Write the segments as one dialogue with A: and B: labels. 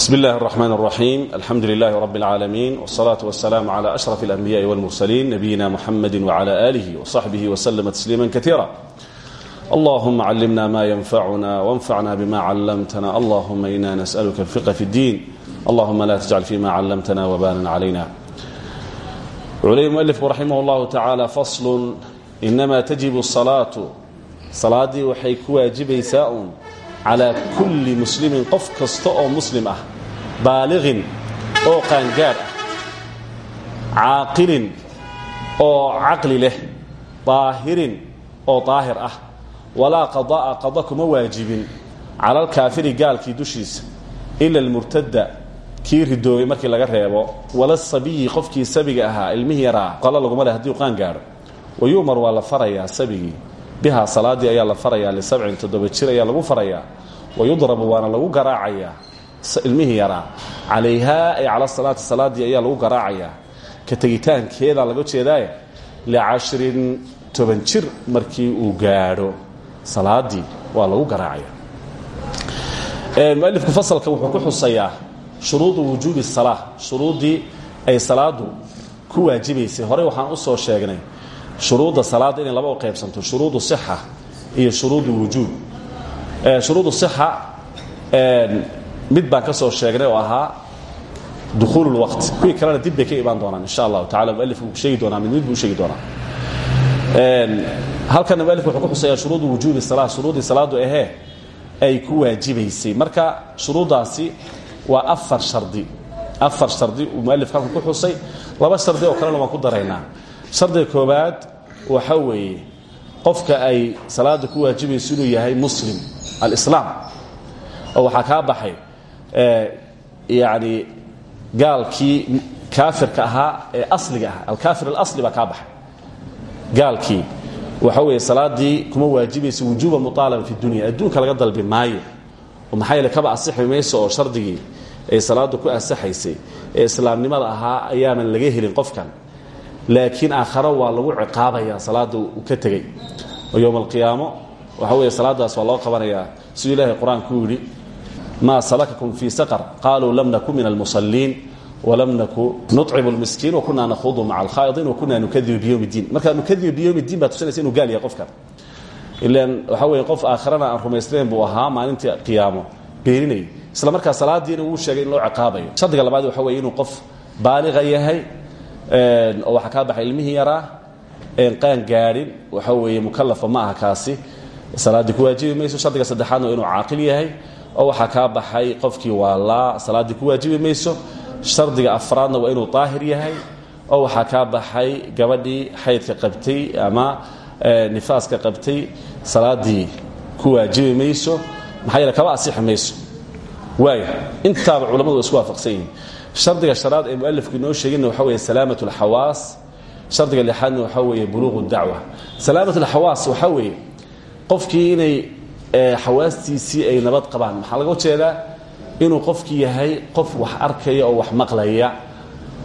A: بسم الله الرحمن الرحيم الحمد لله رب العالمين والصلاة والسلام على أشرف الأنبياء والمرسلين نبينا محمد وعلى آله وصحبه وسلم تسليما كثيرا اللهم علمنا ما ينفعنا وانفعنا بما علمتنا اللهم إنا نسألك الفقه في الدين اللهم لا تجعل فيما علمتنا وبانا علينا علي المؤلف رحمه الله تعالى فصل إنما تجب الصلاة صلاة وحي كواجبيساء calaa kulli muslimin qof kasta oo muslim ah baaliqin oo qaangaadh ah caaqilin oo caqli leh daahirin oo daahir ah. Walaa qada'a qada kuma waajibin. Cala alkaafiri gaalkii dushiisa ila almurtada kii ridoobay markii laga reebo. Wala sabiyi qofkii sabiga ahaa ilmihii yaraa qalo laguma leh haddii u qaan gaadho wayu'mar waa la farayaa sabigii. Bihaa salaadii ayaa la farayaa lisabcin toddoba jir ayaa lagu farayaa. Wayudrabu waana lagu garaacayaa ilmihii yaraa calayhaa ay cala salaati salaadii ayaa lagu garaacayaa ka tegitaankeeda laga jeedaaye licashrin toban jir markii uu gaadho. Salaadii waa lagu garaacaya. Mualifku fasalka wuxuu ku xusayaa shuruudu wujuubi salaa shuruuddii ay salaadu ku waajibaysay. Horey waxaan u soo sheegnay shuruudda salaadda inay laba u qaybsanto shuruudu sixa iyo shuruudu wujuub. Shuruudu sixa mid baan ka soo sheegnay oo ahaa dukhuulu lwaqti kuwii kalena dib bay ka imaan doonaan insha allahu tacala mualifku sheegi doonaa mid mid buu sheegi doonaa. Halkana mualifku wuxuu ku xusayaa shuruudu wujuubi salaa shuruuddii salaadu ahee ay ku waajibaysay. Marka shuruuddaasi waa afar shardi afar shardi uu mualifka halkan ku xusay. Laba shardi oo kalena waan ku daraynaa. Shardiga koobaad waxa weeye qofka ay salaada ku waajibayso inuu yahay muslim alislaam. Oo waxaa kaa baxay yani gaalkii kaafirka ahaa ee asliga ah alkaafir alasli baa kaa baxay. Gaalkii. Waxa weeye salaadii kuma waajibayso wujuuba muaalaba fi dunya. Adduunka laga dalbi maayo. Oo maxaa yeele kaba asixi mayso oo shardigii ay salaadu ku asaxaysay ee islaamnimada ahaa ayaanan laga helin qofkan. Laakiin aakharo waa lagu ciqaabaya salaada uu ka tegey oo yowma alqiyaamo waxa weeye salaadaas waa loo qabanayaa. Siduu ilahay qur'aanku yidhi maa salakakum fii saqar qaaluu lam naku min almusaliin walam naku nucimu lmiskiin wakunaa nakhuudu maca alkhaa'idiin wakunaa nukadibu biyowm اddiin markaa nukadibu biyowm اddiin baa tusinaysa inuu gaal yahay qofkan ilan waxa weeye qof aakhirana aan rumaysnayn buu ahaa maalintii qiyaamo beeninayay isla markaa salaadiina wuu sheegay in loo ciqaabayo. Shardiga labaad waxa weye inuu qof baaliqa yahay oo waxaa kaa baxay ilmihii yaraa een qaan gaadhin waxa weeye mukalafa ma aha kaasi. Salaaddii ku waajibi mayso. Shardiga saddexaadna waa yahay oo waxaa kaa baxay qofkii waalaa salaaddii ku waajibi mayso shardiga afraadna waa inuu daahir yahay oo waxaa kaa baxay gabadhii xaydka qabtay ama nifaaska qabtay salaaddii ku waajibi mayso maxaa yeele kaba asixi mayso. Waaya intaaba culamadu way isku waafaqsan yihiin. Shardiga shanaad ee mualifku inoo sheegina waxa weeye salaamat alxawaas shardiga lixaadna waxaa weeye buluuqu dacwa. Salaamat alxawaas waxaa weeye qofkii inay xawaastiisii ay nabad qabaan. Maxaa laga jeedaa inuu qofkii yahay qof wax arkaya oo wax maqlaya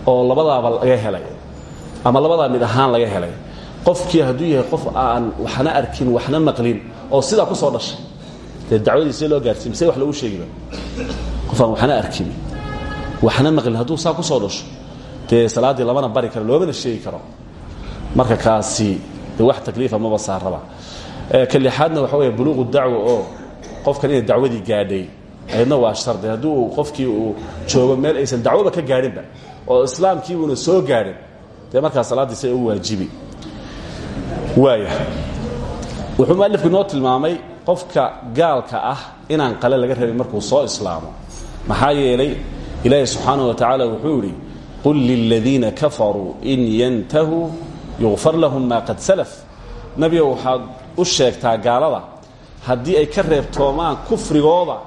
A: oo labadaaba laga helay ama labadaa mid ahaan laga helay. Qofkii hadduu yahay qof aan waxna arkin waxna maqlin oo sidaa ku soo dhashay. Dee dacwadiisi loo gaarsiin mise wax lagu sheegiba? Qof aan waxna arkin waxna maqlin hadduu saa ku soo dhasho dee salaaddii lamana bari karo loomana sheegi karo. Marka kaasi de wax takliifa maba saaraba ka lixaadna waxa weeye buluuqu dacwa oo qofkan inay dacwadii gaadhay ayadna waa shardi haddii uu qofkii uu joogo meel aysan dacwoba ka gaadhinba oo islaamkiibuuna soo gaadhin dee markaa salaaddiisa ay u waajibi. Waaya. Wuxuu mualifku inoo tilmaamay qofka gaalka ah inaan qale laga rabin markuu soo islaamo. Maxaa yeelay ilaahi subxaanaه wa tacaala wuxuu yidhi qul liladiina kafaruu in yantahuu yukfar lahum ma qad salaf. Nebigo waxaad u sheegtaa gaalada haddii ay ka reebtoomaan kufrigooda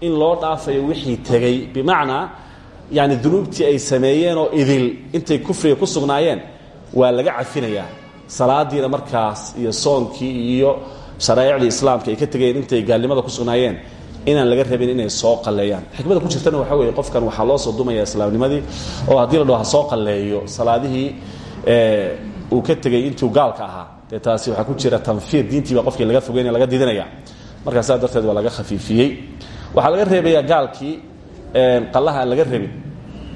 A: in loo dhaafayo wixii tegey bimacnaa yani dunuubtii ay sameeyeen oo idil intay kufriga ku sugnaayeen waa laga cafinayaa. Salaadiina markaas iyo soonkii iyo sharaa'icdii islaamka ay ka tegeen intay gaalnimada ku sugnaayeen inaan laga rabin inay soo qalleeyaan. Xikmada ku jirtana waxaa weeye qofkan waxaa loo soo dumaya islaamnimadii oo haddii la dhaho ha soo qalleeyo salaadihii uu ka tegey intuu gaalka ahaa dee taasi waxaa ku jira tanfiir. Diintiiba qofkii laga fogeynaya laga didinaya markaa saa darteed waa laga khafiifiyey. Waxaa laga reebayaa gaalkii qallaha aan laga rabin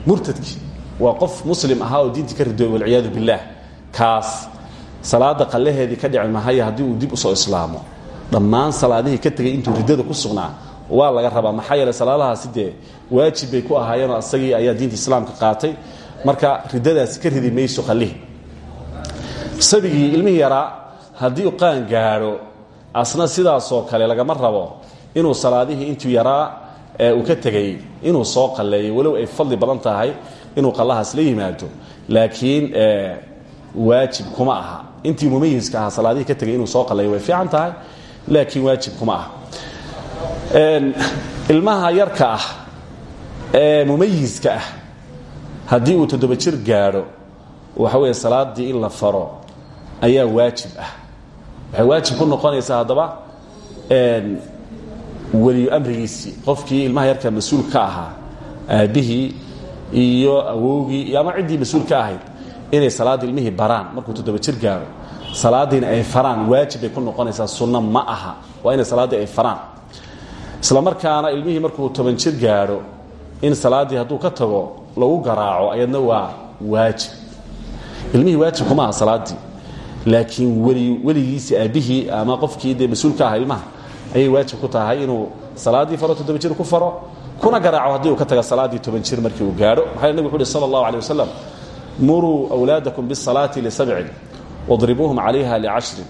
A: murtadkii. Waa qof muslim ahaa oo diintii ka ridoobay walciyaadu billaah. Kaas salaada qallaheedii ka dhici mahaya haddii uu dib u soo islaamo. Dhammaan salaadihii ka tegay intuu riddada ku sugnaa waa laga rabaa. Maxaa yeele salaadahaasi dee waajib bay ku ahaayeenoo asagii ayaa diinta islaamka qaatay. Marka riddadaasi ka ridi mayso qallihii sabigii ilmihii yaraa haddii uu qaan gaadho asna sidaasoo kale lagama rabo inuu salaadihii intuu yaraa uu ka tegay inuu soo qalleeyo walow ay fadli badan tahay inuu qallahaas la yimaado. Laakiin waajib kuma aha. Intii mumayiska ahaa salaadihii ka tegay inuu soo qalleeyo way fiican tahay laakiin waajib kuma aha. Ilmaha yarka ah ee mumayiska ah haddii uu toddoba jir gaadho waxa weeye salaadii in la faro ayaa waajib ah. Waxay waajib ku noqonaysaa haddaba weliyu amrigiisii qofkii ilmaha yarka mas'uul ka ahaa aabbihii iyo awowgii ama ciddii mas'uul ka ahayd inay salaaddii ilmihii baraan. Markuu toddoba jir gaadho salaadiina ay faraan waajib bay ku noqonaysaa sunno ma aha. Waa inay salaaddii ay faraan. Isla markaana ilmihii markuu toban jir gaadho in salaaddii hadduu ka tago lagu garaaco ayadna waa waajib. Ilmihii waajib kuma aha laakiin weli weligiisii aabbihii ama qofkii dee mas'uulka aha ilmaha ayay waajib ku tahay inuu salaaddii faro toddoba jir ku faro kuna garaaco haddii uu ka taga salaaddii toban jir markii uu gaadho. Maxaa nabig wuxu uhi sala allahu alay wasalam muruu awlaadakum bisalaati lisabcin wadribuuhum calayha licashrin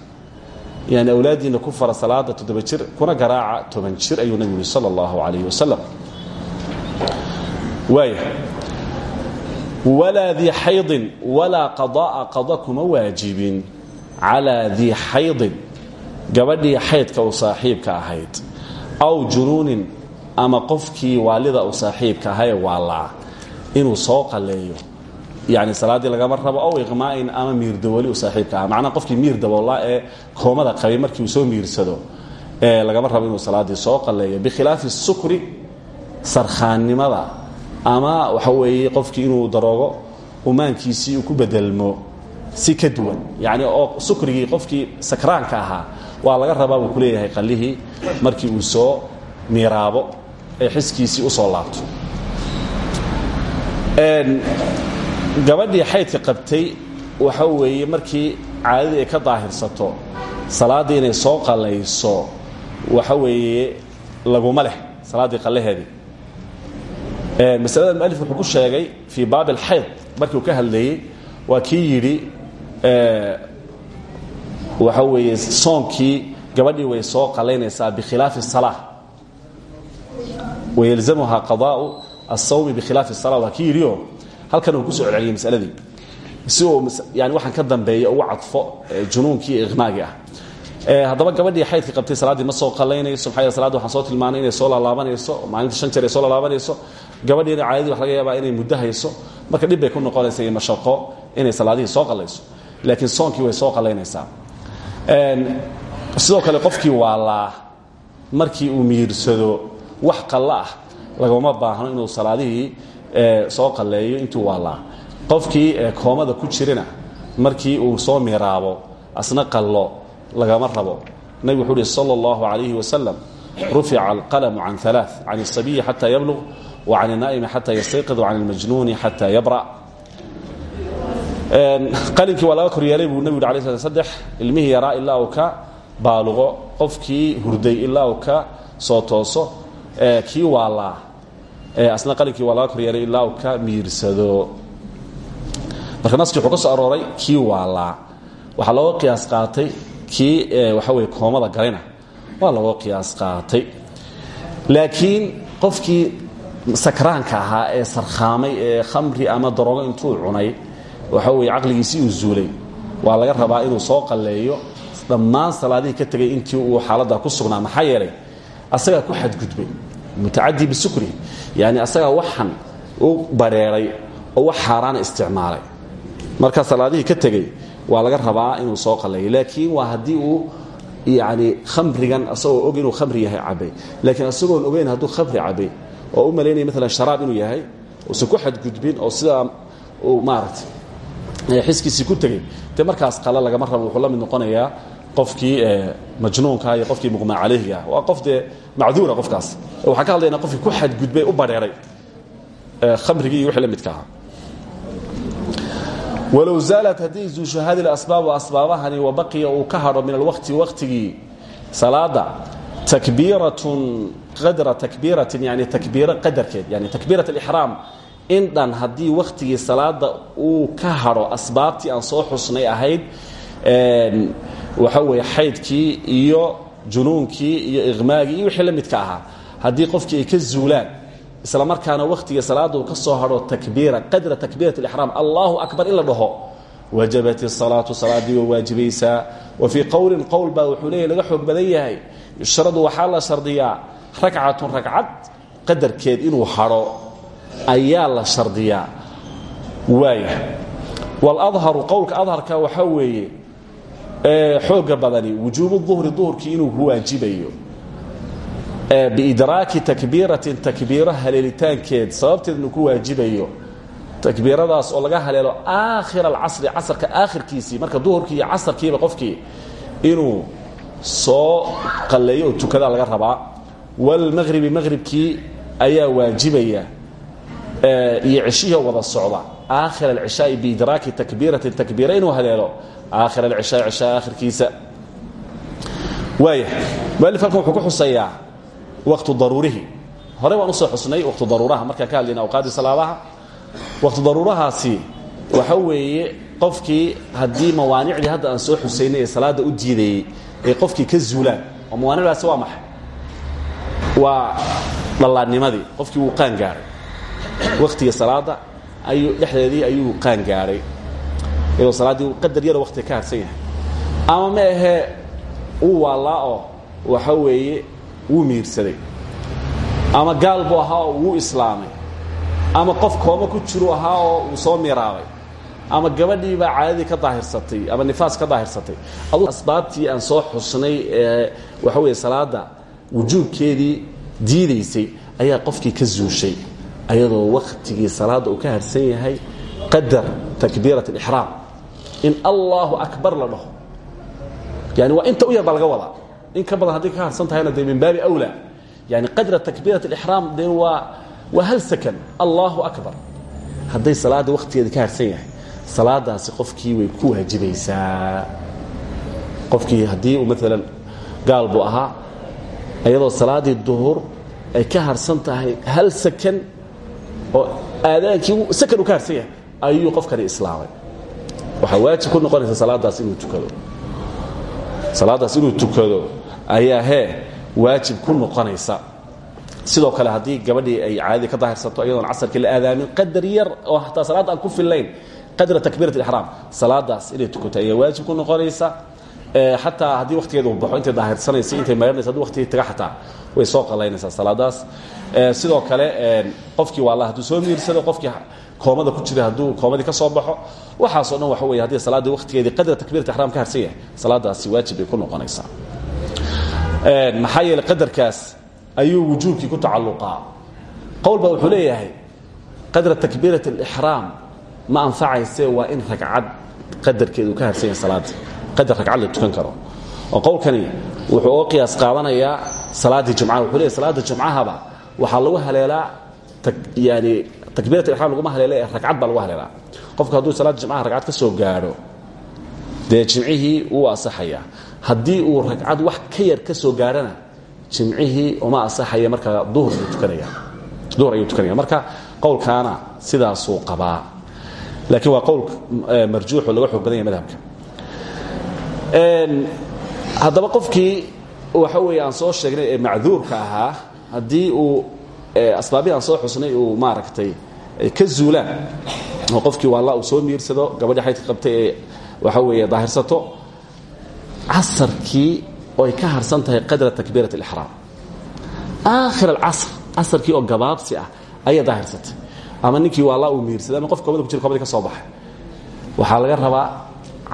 A: yani awlaaddiinna ku fara salaada toddoba jir kuna garaaca toban jir ayuu nabigu yihi sala allahu calayh wasalam waaya walaa dii xaydin walaa qada'a qada kuma waajibin calaa dii xaydin gabadhii xaydka u saaxiibka ahayd aw junuunin ama qofkii waalida u saaxiibka ahaee waalaa inuu soo qalleeyo yani salaaddii lagama rabo ow iqmaa'in ama miirdawoli u saaxiibka aha macnaha qofkii miir daboolaa ee koomada qabay markii soo miirsado ee lagama rabo inuu salaaddii soo qalleeyo bikhilaafi sukri sarkhaannimada ama waxa weeye qofkii inuu daroogo umaankiisii ku bedelmo si ka duwan. Yani oo sukrigii qofkii sakraanka ahaa waa laga rabaa buu ku leeyahay qallihii markii uu soo miiraabo ee xiskiisii u soo laabto. Gabadhii xaydka qabtay waxa weeye markii caadadii ay ka daahirsato salaaddii inay soo qallayso waxa weeye laguma leh salaaddii qallaheedii. Masalada mualif wuxuu ku sheegay fii baab alxayd markii uu ka hadlayey waa kii yidhi waxa weeye soonkii gabadhii way soo qalaynaysaa bikhilaafi sala wayelzamuhaa qadaau asawmi bikhilaafi sala waa kii yidhio halkan uu ku soo celceliyay masaladii. Si uu yani waxaan ka dambeeya ugu cadfo junuunkii iyo iqnaagii ah haddaba gabadhii xaydka qabtay salaaddii ma soo qalaynayso maxaa salaaddi waxaan soo tilmaanay inay soo laalaabanayso maalintii shan jeer ay soo laalaabanayso gabadhiina caadadii wax laga yaabaa inay muddo marka dhib ku noqonaysa mashaqo inay salaadihii soo qalayso laakiin soonkii way soo qalaynaysaa. Sidoo kale qofkii waalaa markii uu miirsado wax qalla ah, lagama baahno inuu salaadihii soo qalleeyo intuu waalaa qofkii koomada ku jirana markii uu soo miraabo asna qallo lagama rabo. Nabig wuxuu uhi sala allahu calayhi wasalam rufica alqalamu can alaa can asabiyi xataa yablug wa can anaa'imi xataa yastayqid can almajnuuni xataa yabra' qalinkii waa laga kor yeelay buu nebigu yhi alay sl ilmihii yaraa ilaa uu ka baaluqo qofkii hurday ilaa uu ka soo tooso kii waalaa asna qalinkii waa laga kor yeelay ilaa uu miirsado. Marka naskii wuxuu ka soo arooray kii waalaa qiyaas qaatay kii waxa weye koomada galayna waa looga qiyaas qaatay. Laakiin qofkii sakraanka ahaa ee sarkhaamay ee khamri ama daroogo intuu cunay waxa weye caqligiisii uu zuulay. Waa laga rabaa inuu soo qalleeyo. Dhammaan salaadihii ka tegay intii uu xaaladda ku sugnaa maxaa yeelay asagaa ku xadgudbay mutacadii bisukri. Yani asagaa waxan u bareeray oo wax xaaraana isticmaalay. Marka salaadihii ka tegey waa laga rabaa inuu soo qalleeyo. Laakiin waa haddii uu yani khamrigan asagoo og inuu khamri yahay cabay laakiin asagoon ogeyn hadduu khamri cabay oo u malaynaya maalan sharaab inuu yahay uusan ku xadgudbin oo sidaa maaragtay xiskiisii ku tegey. Dee markaas qala lagama rabo wuxuu la mid noqonayaa qofkii majnuunka iyo qofkii muqmaa calayhiga. Waa qof dee qofkaas. Waxaan ka hadlaynaa qofkii ku xadgudbay u badheeray khamrigii iyo wixii la midka ahaa. Walow zaalat hadday zuusho hadi asbaabu asbaabahani wabaqiya uu ka hadho min alwaqti waqtigii salaada takbiiratun qadra takbiiratin yani takbiiro qadarkeed yani takbiirat alixraam in dhan haddii wakhtigii salaada uu ka hadho asbaabtii aan soo xusnay ahayd waxa weeye xaydkii iyo junuunkii iyo iqmaagii iyo wixii la midka ahaa haddii qofkii ay ka zuulaan isla markaana wakhtigii salaada uu ka soo hadho takbiira qadra takbiirat alixraam allahu akbar in la dhaho wajabat isalaatu salaadii way waajibaysaa wa fii qowlin qowl baa wuxuu leeyahy laga xoog badan yahay yushradu waxaa la shardiyaa ragcatun ragcad qadarkeed inuu hadho ayaa la shardiyaa. Waaya waladharu qowlka adharka waxaa weeye xooga badani wujuubu duhri duhurkii inuu ku waajibayo. Biidraaki takbiiratin takbiiro haleelitaankeed sababteed inuu ku waajibayo. Takbiiradaas oo laga haleelo aakhir alcasri casarka aakhirkiisii marka duhurkii iyo casarkiiba qofkii inuu soo qalleeyo oo tukadaa laga rabaa. Walmaqhribi maqhribkii ayaa waajibaya iyo ceshihii wada socda. Aakhir alcishaai biidraaki takbiiratin takbiira inuu haleelo. Aakhir alcishaai cishaa aakhirkiisa. Waaya mualif halkan wuxuu ku xusayaa waqtu daruurihi. Horey waan u soo xusnay waqtu daruuraha. Markaan ka hadlayna awqaadii salaadaha. Waqtu daruurahaasi waxa weeye qofkii haddii mawaanicdii hadda aan soo xusaynay ee salaada u diidayey ay qofkii ka zuulaan oo mawaanicdaasi waa maxay? Waa dhallaannimadii qofkii wuu qaan gaaray wakhtiga salaada ayuu dhexdeedii ayuu qaan gaaray. Iyadoo salaaddii qadar yaro waqtiga ka harsan yahay. Ama ma ahee uu waallaa oo waxa weeye wuu miirsaday. Ama gaal buu ahaa oo wuu islaamay. Ama qof kooma ku jiru ahaa oo uu soo miiraabay. Ama gabadhii baa caadadii ka daahirsatay ama nifaas ka daahirsatay adu asbaabtii aan soo xusnay ee waxa weeye salaada wujuubkeedii diidaysay ayaa qofkii ka zuushay ayadoo wakhtigii salaadda uu ka harsan yahay qadar takbiirat alixraam in allahu akbar la dhaho. Yani waa inta u yar baa in ka badan hadday ka harsan tahayna dee baabi awla yani qadra takbiirat alixraam de waa waa hal sakan. Allahu akbar. Hadday salaadda wakhtigeeda ka harsan yahay salaadaasi qofkii way ku waajibaysaa qofkii haddii uu maalan gaal buu ahaa iyadoo salaaddii duhur ay ka harsan tahay hal sakan oo aadaankii sakan uu ka harsan yahay ayuu qofkani islaamay. Waxaa waajib ku noqonaysa salaadaas inuu tukado. Salaadaas inuu tukado ayaa hee waajib ku noqonaysa. Sidoo kale haddii gabadhii ay caadadii ka daahirsato iyadoon casarkii la aadaamin qadar yar oo hataa salaadda aan ku fillayn qadra takbiirat ixraam salaadaas inay tukato ayaa waajib ku noqonaysa. Xataa haddii waktigeeda uu baxo intay daahirsanaysa intay maydhanaysa haddii waktigii taga xataa way soo qalaynaysaa salaadaas. Sidoo kale qofkii waa la hadduu soo miirsado qofkii koomada ku jira hadduu koomadii ka soo baxo waxaasoo dhan waxa weeye haddii salaaddii waktigeedii qadra takbiirat ixraam ka harsan yahay salaadaasi waajib bay ku noqonaysaa. Maxaa yeeley qadarkaas ayuu wujuubkii ku tacalluqaa. Qowl baa wuxuu leeyahay qadra takbiirat alixraam ma anfacayse waa in ragcad qadarkeed uu ka harsan yahay salaada qadar ragcad la tukan karo oo qowlkani wuxuu oo qiyaas qaadanayaa salaaddii jumcaha wuxuu leeyahy salaada jumcahaba waxaa lagu haleelaa yani takbiirat alixraam laguma haleela ee ragcad baa lagu haleelaa. Qofku hadduu salaada jumcaha ragcad ka soo gaadho dee jimcihii wuu asaxayaa haddii uu ragcad wax ka yar ka soo gaadhana jimcihii uma asaxaya markaa duhur ayuu tukanaya marka qowlkaana sidaasuu qabaa. Laakiin waa qowl marjuuxo laga xoog badan yahay haddaba qofkii waxa weeye aan soo sheegnay ee macduurka ahaa haddii uu asbaabihii aan soo xusnay uu maaragtay ka zuulaan oo qofkii waalla uu soo miirsado gabadhii xaydka qabtay ee waxa weeye daahirsato casarkii oo ay ka harsan tahay qadra takbiirat alixraam aakhir alcasr casarkii oo gabaabsi ah ayay daahirsatay. Ama ninkii waalla uu miirsaday ama qof koomada ku jira komadii ka soo baxay. Waxaa laga rabaa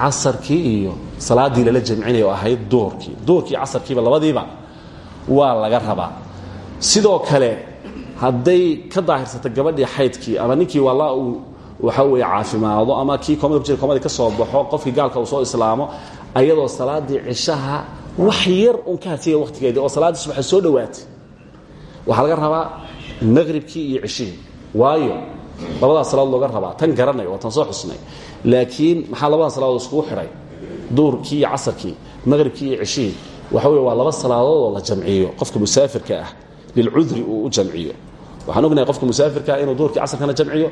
A: casarkii iyo salaaddii lala jamcinaya oo ahayd duhurkii duhurkii casarkiiba labadiiba waa laga rabaa. Sidoo kale hadday ka daahirsata gabadhii xaydkii ama ninkii waalla uu waxa weeye caafimaado ama kii koomada ku jira komadii ka soo baxo qofkii gaalka uu soo islaamo ayadoo salaaddii cishaha wax yar uun ka harsanya waqtigeedii oo salaaddii subaxa soo dhowaatay. Waxaa laga rabaa maqhribkii iyo cishihii. Waayo labadaas salaadood looga rabaa. Tan garanay waa tan soo xusnay laakiin maxaa labadaas salaadood iskugu xidhay duurkii iyo casarkii maqribkii iyo waxa wey waa laba salaadood oo la jamciyo qofka musaafirka ah. Lilcudri uu u jamciyo. Waxaan ognahay qofka musaafirkaa inuu duurkii casarkana jamciyo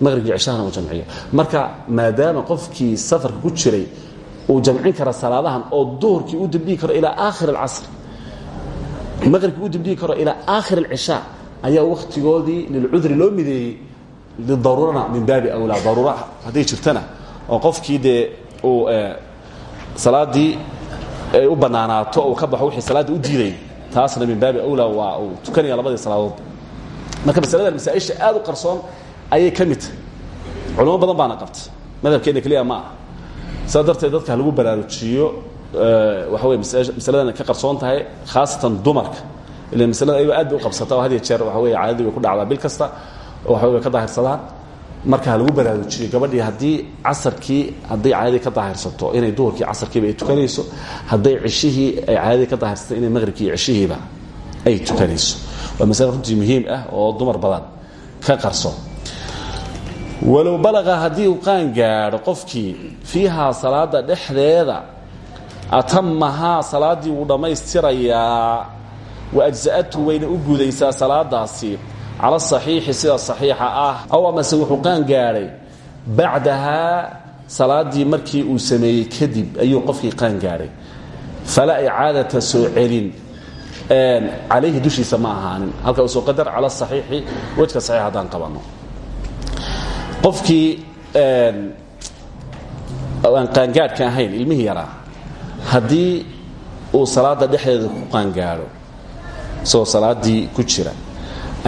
A: maqribkii ceshahana uu jamciyo. Marka maadaama qofkii safarka ku jiray uu jamcin kara salaadahan oo duhurkii u dibdhigi karo ilaa aakhir alcasr maqribkii u dibdhigi karo ilaa aakhir alcishaa ayaa wakhtigoodii lilcudri loo mideeyey lidaruurana min baabi awlaa daruura hadday jirtana oo qofkii dee uu salaaddii ay u bannaanaato uu ka baxo wixii salaadda u diiday taasna min baabi awlaa waa uu tukanaya labadii salaadood marka masaladan masaa-isha aad u qarsoon ayay ka mid tahay culamo badan baana qabta madhabkeenna keliya ma ah saa darteed dadka lagu baraarujiyo waxa wey masaladan ka qarsoon tahay khaasatan dumarka ila masalada ayagoo aad bay u qabsata oo had iyo jeer waxa wey caadadii way ku dhacdaa bil kasta way ka daahirsadaan. Marka ha lagu baraarujiyo gabadhii haddii casarkii hadday caadadii ka daahirsato inay duhurkii casarkiiba ay tukanayso hadday ceshihii ay caadadii ka daahirsato inay maqribkii iyo ceshihiiba ay tukanayso. Waa masale runtii muhiim ah oo dumar badan ka qarsoon walow balaqa haddii qaan gaadho qofkii fiihaa salaada dhexdeeda atamahaa salaaddii wuu dhammaystirayaa wa ajsa'atu wayna u gudaysaa salaadaasi cala asaxiixi sida saxiixa ah aw amase wuxuu qaan gaadhay bacdahaa salaaddii markii uu sameeyey kadib ayuu qofkii qaan gaadhay falaa icaadata soo celin. Calayhi dushiisa ma ahaanin. Halka uu soo qadar cala asaxiixi wejka saxiix haddaan qabanno qofkii aan qaangaadhka ahayn ilmihii yaraa haddii uu salaadda dhexdeeda ku qaangaadho isagoo salaaddii ku jira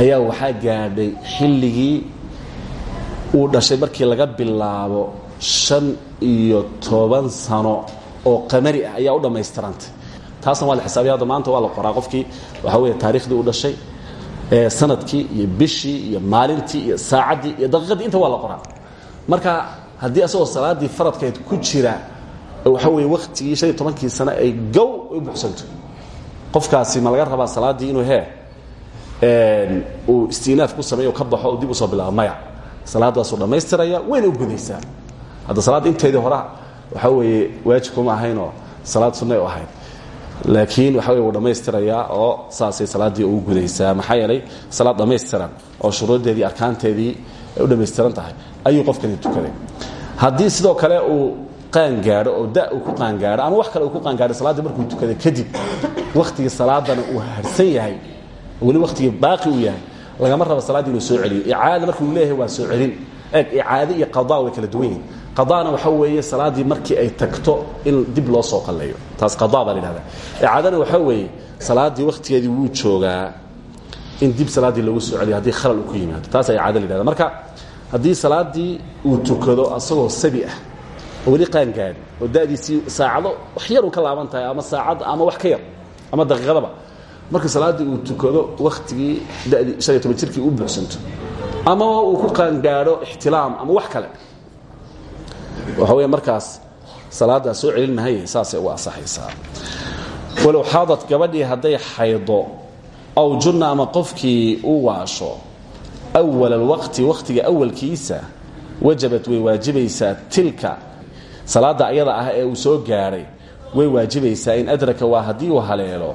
A: ayaa waxaa gaadhay xilligii uu dhashay markii laga bilaabo shan iyo toban sano oo qamari ah ayaa u dhammaystirantay. Taasna waa la xisaabiya hadda maanta waa la qoraa qofkii. Waxaa weeye taarikhdii u dhashay sannadkii iyo bishii iyo maalintii iyo saacaddii iyo daqiiqaddii inta waa la qoraa. Marka haddii asagoo salaaddii faradkeed ku jira waxa weye wakhtigii shan iyo tobankii sano ay gow u buxsanto qofkaasi ma laga rabaa salaaddii inuu hee uu istiinaaf ku sameeyo ka baxo oo dib u soo bilaabo maya. Salaadaasuu dhammaystiraya wayna u gudaysaa hadda salaadda inteedii horaa waxaa weeye waajib kuma ahaynoo salaad sunnay u ahayd laakiin waxa wey wuu dhammaystirayaa oo saasay salaaddii ugu gudaysaa maxaa yeelay salaad dhammaystiran oo shuruuddeedii arkaanteedii ay u dhammaystiran tahay ayuu qofkani tukaday. Haddii sidoo kale uu qaangaadho oo da uu ku qaangaadho ama wax kale uu ku qaangaadho salaaddii markuu tukaday kadib wakhtigii salaadana uu harsan yahay weli wakhtigii baaqi uu yahay lagama rabo salaaddii inuu soo celiyo. Icaada markuu leeyahay waa soo celin. Eeg icaade iyo qadaa way kala duwan yihiin qadaana waxa weeye salaaddii markii ay tagto in dib loo soo qalleeyo. Taas qadaa baa la yidhahda icaadana waxaa weeye salaaddii wakhtigeedii wuu joogaa in dib salaaddii loogu soo celiyo haddii khalal uu ku yimaado. Taasa icaada la yidhahda marka haddii salaaddii uu tukado asagoo sabi ah oo weli qaangaadhi oo da'diisii saacado wax yar uu ka laaban tahay ama saacad ama wax ka yar ama daqiiqadaba marka salaaddii uu tukado wakhtigii da'dii toban jirkii u buuxsanto. Ama uu ku qaangaadho ixtilaam ama wax kale. Waxa weeye markaas salaaddaa soo celin saasay uga asaxaysaa walow xaadad gabadhii hadday xaydo aw junna ama qofkii u waasho awal alwaqti wakhtiga awalkiisa wajabat way waajibaysaa tilka. Salaadda ayada ah ee uu soo gaadhay way waajibaysaa in adraka waa haddii uu haleelo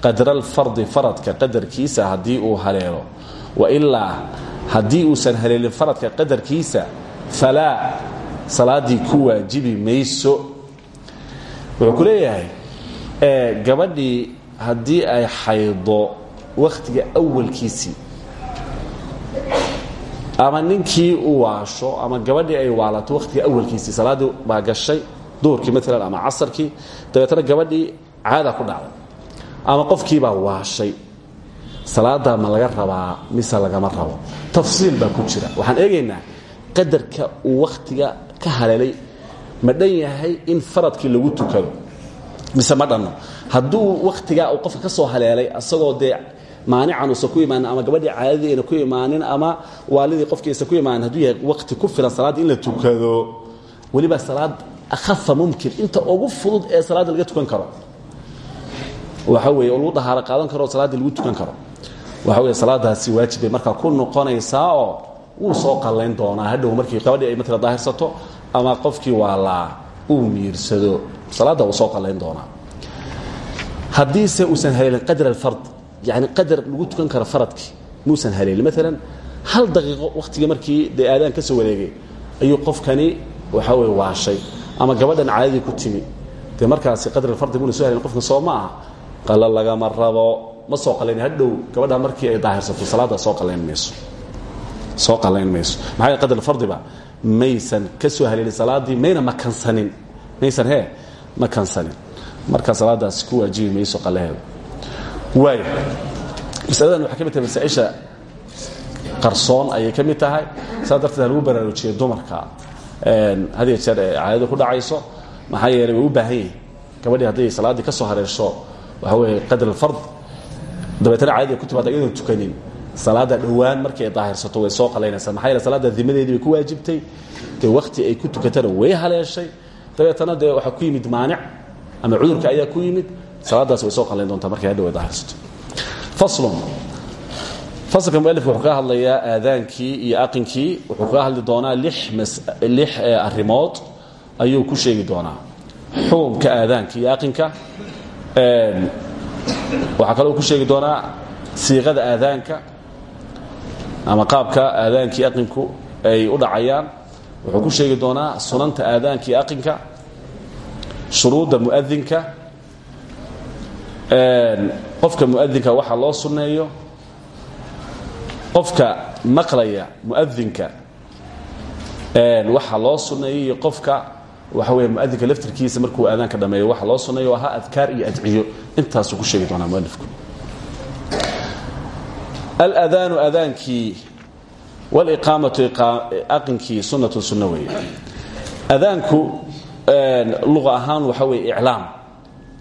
A: qadra alfardi faradka qadarkiisa haddii uu haleelo wailaa haddii uusan haleelin faradka qadarkiisa falaa salaaddii ku waajibi mayso. Wuxuu ku leeyahay gabadhii haddii ay xaydo wakhtiga awalkiisii ama ninkii u waasho ama gabadhii ay waalato wakhtiga awalkiisii salaaddii baa gashay duhurkii maalan ama casarkii dabeetana gabadhii caada ku dhacday ama qofkiibaa waashay. Salaaddaa ma laga rabaa mise lagama rabo. Tafsiil baa ku jira. Waxaan eegaynaa qadarka uu wakhtiga ka haleelay. Ma dhan yahay in faradkii lagu tukado. Mise ma dhanno. Hadduu uu qofka ka soo haleelay asagoo dee maanican uusan ku imaanin ama gabadhii caadadii ayna ku imaanin ama waalidii qofkii aysan ku imaanin hadduu yahay wakhti ku filan salaaddii in la tukado weliba salaad akhafa mumkin. Inta ugu fudud ee salaadda laga tukan karo waxa weeye oo lagu dahaaro qaadan karo oo lagu tukan karo. Waxa wey salaadaasi waajib bay markaa ku noqonaysaa oo wuu soo qallayn doonaa. Hadhow markii gabadhii ay matala daahirsato ama qofkii waalaa uu miirsado salaadda wuu soo qallayn doonaa. Haddiise uusan haleelin qadr alfard yani qadar lagu tukan karo faradkii muusan haleelin maalan hal daqiiqo wakhtigii markii dee aadaan ka soo wareegay ayuu qofkani waxa wey waashay ama gabadhan caadadii ku timi. Dee markaasi qadr alfardi muna so haleelin qofka soo qalo lagama rabo. Ma soo qalayn hadhow gabadha markii ay daahirsato salaadda soo qalayn mayso. Soo qalayn mayso. Maxaa yeel qadr alfardiba maysan ka soo haleelin salaaddii mayna makansanin maysan hee ma kansanin. Marka salaadaasi ku waajibi mayso qalaheeda waay masaladan waxay ka mid tahay masaaisha qarsoon ayay ka mid tahay. Saas darteed ha lagu baraarujiyo dumarka. Had iyo jeer ee caadada ku dhacayso. Maxaa yeelay way u baahan yihiin gabadhii hadday salaaddii ka soo hareesho waxa weeye qadr alfard. Dabeetana caadadii ku timaada iyadoon tukanin. Salaadda dhowaan markii ay daahirsato way soo qalaynaysaa. Maxaa yeele salaadda dimadeedii bay ku waajibtay. Dee wakhti ay ku tukatana way haleeshay. Dabeetana dee waxaa ku yimid maanic ama cudurka ayaa ku yimid. Salaadaas way soo qalayn doontaa markay hadhow ay daahirsato. Faslun. Faslka mualifka wuxuu ka hadlayaa aadaankii iyo aqinkii. Wuxuu kaga hadli doonaa lix lix arrimood. Ayuu ku sheegi doonaa. Xukumka aadaanka iyo aqinka waxaa kaloo ku sheegi doonaa siiqada aadaanka ama qaabka aadaankii aqinku ay u dhacayaan. Wuxuu ku sheegi doonaa sunanta aadaanka iyo aqinka shuruudda muadinka. Qofka muadinka waxa loo sunneeyo qofka maqlaya muadinka. Waxa loo sunneeyo iyo qofka waxa wey muadinka laftirkiisa markuu aadaanka dhameeyo waxa loo sunneeyo ahaa adkaar iyo adciyo. Intaasuu ku sheegi doonaa mualifku aladaanu adaankii waliqaamatu aqinkii sunnatun sunno weeye. Adaanku luqa ahaan waxa weye iclaam.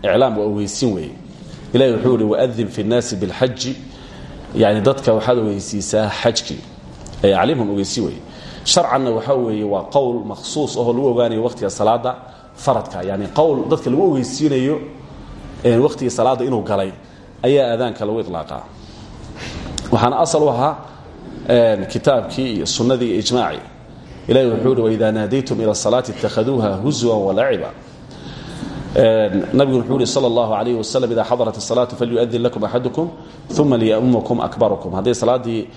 A: Iclaam waa ogeysin weeye. Ilahi wuxuu ihi waadin fi اnnaasi biاlxaji yani dadka waxaad ogeysiisaa xajkii ee aclimhum ogeysi weeye sharcanna waxaa weeye waa qowl makhsuus ahoo lagu ogaanayo waqtiga salaada faradka. Yani qowl dadka lagu ogeysiinayo waqtigii salaada inuu galay ayaa aadaanka lagu ilaaqaa waxaana asal u ahaa kitaabkii sunnadii iyo ijmaacii wuxuu uhi waidaa ila salaati ittakhaduuha huzwan walaciba nabigu wuxuu uhi sal allahu alayh waslm idaa xadarat asalaatu lakum axadukum uma liyamumakum akbarukum. Hadday salaadii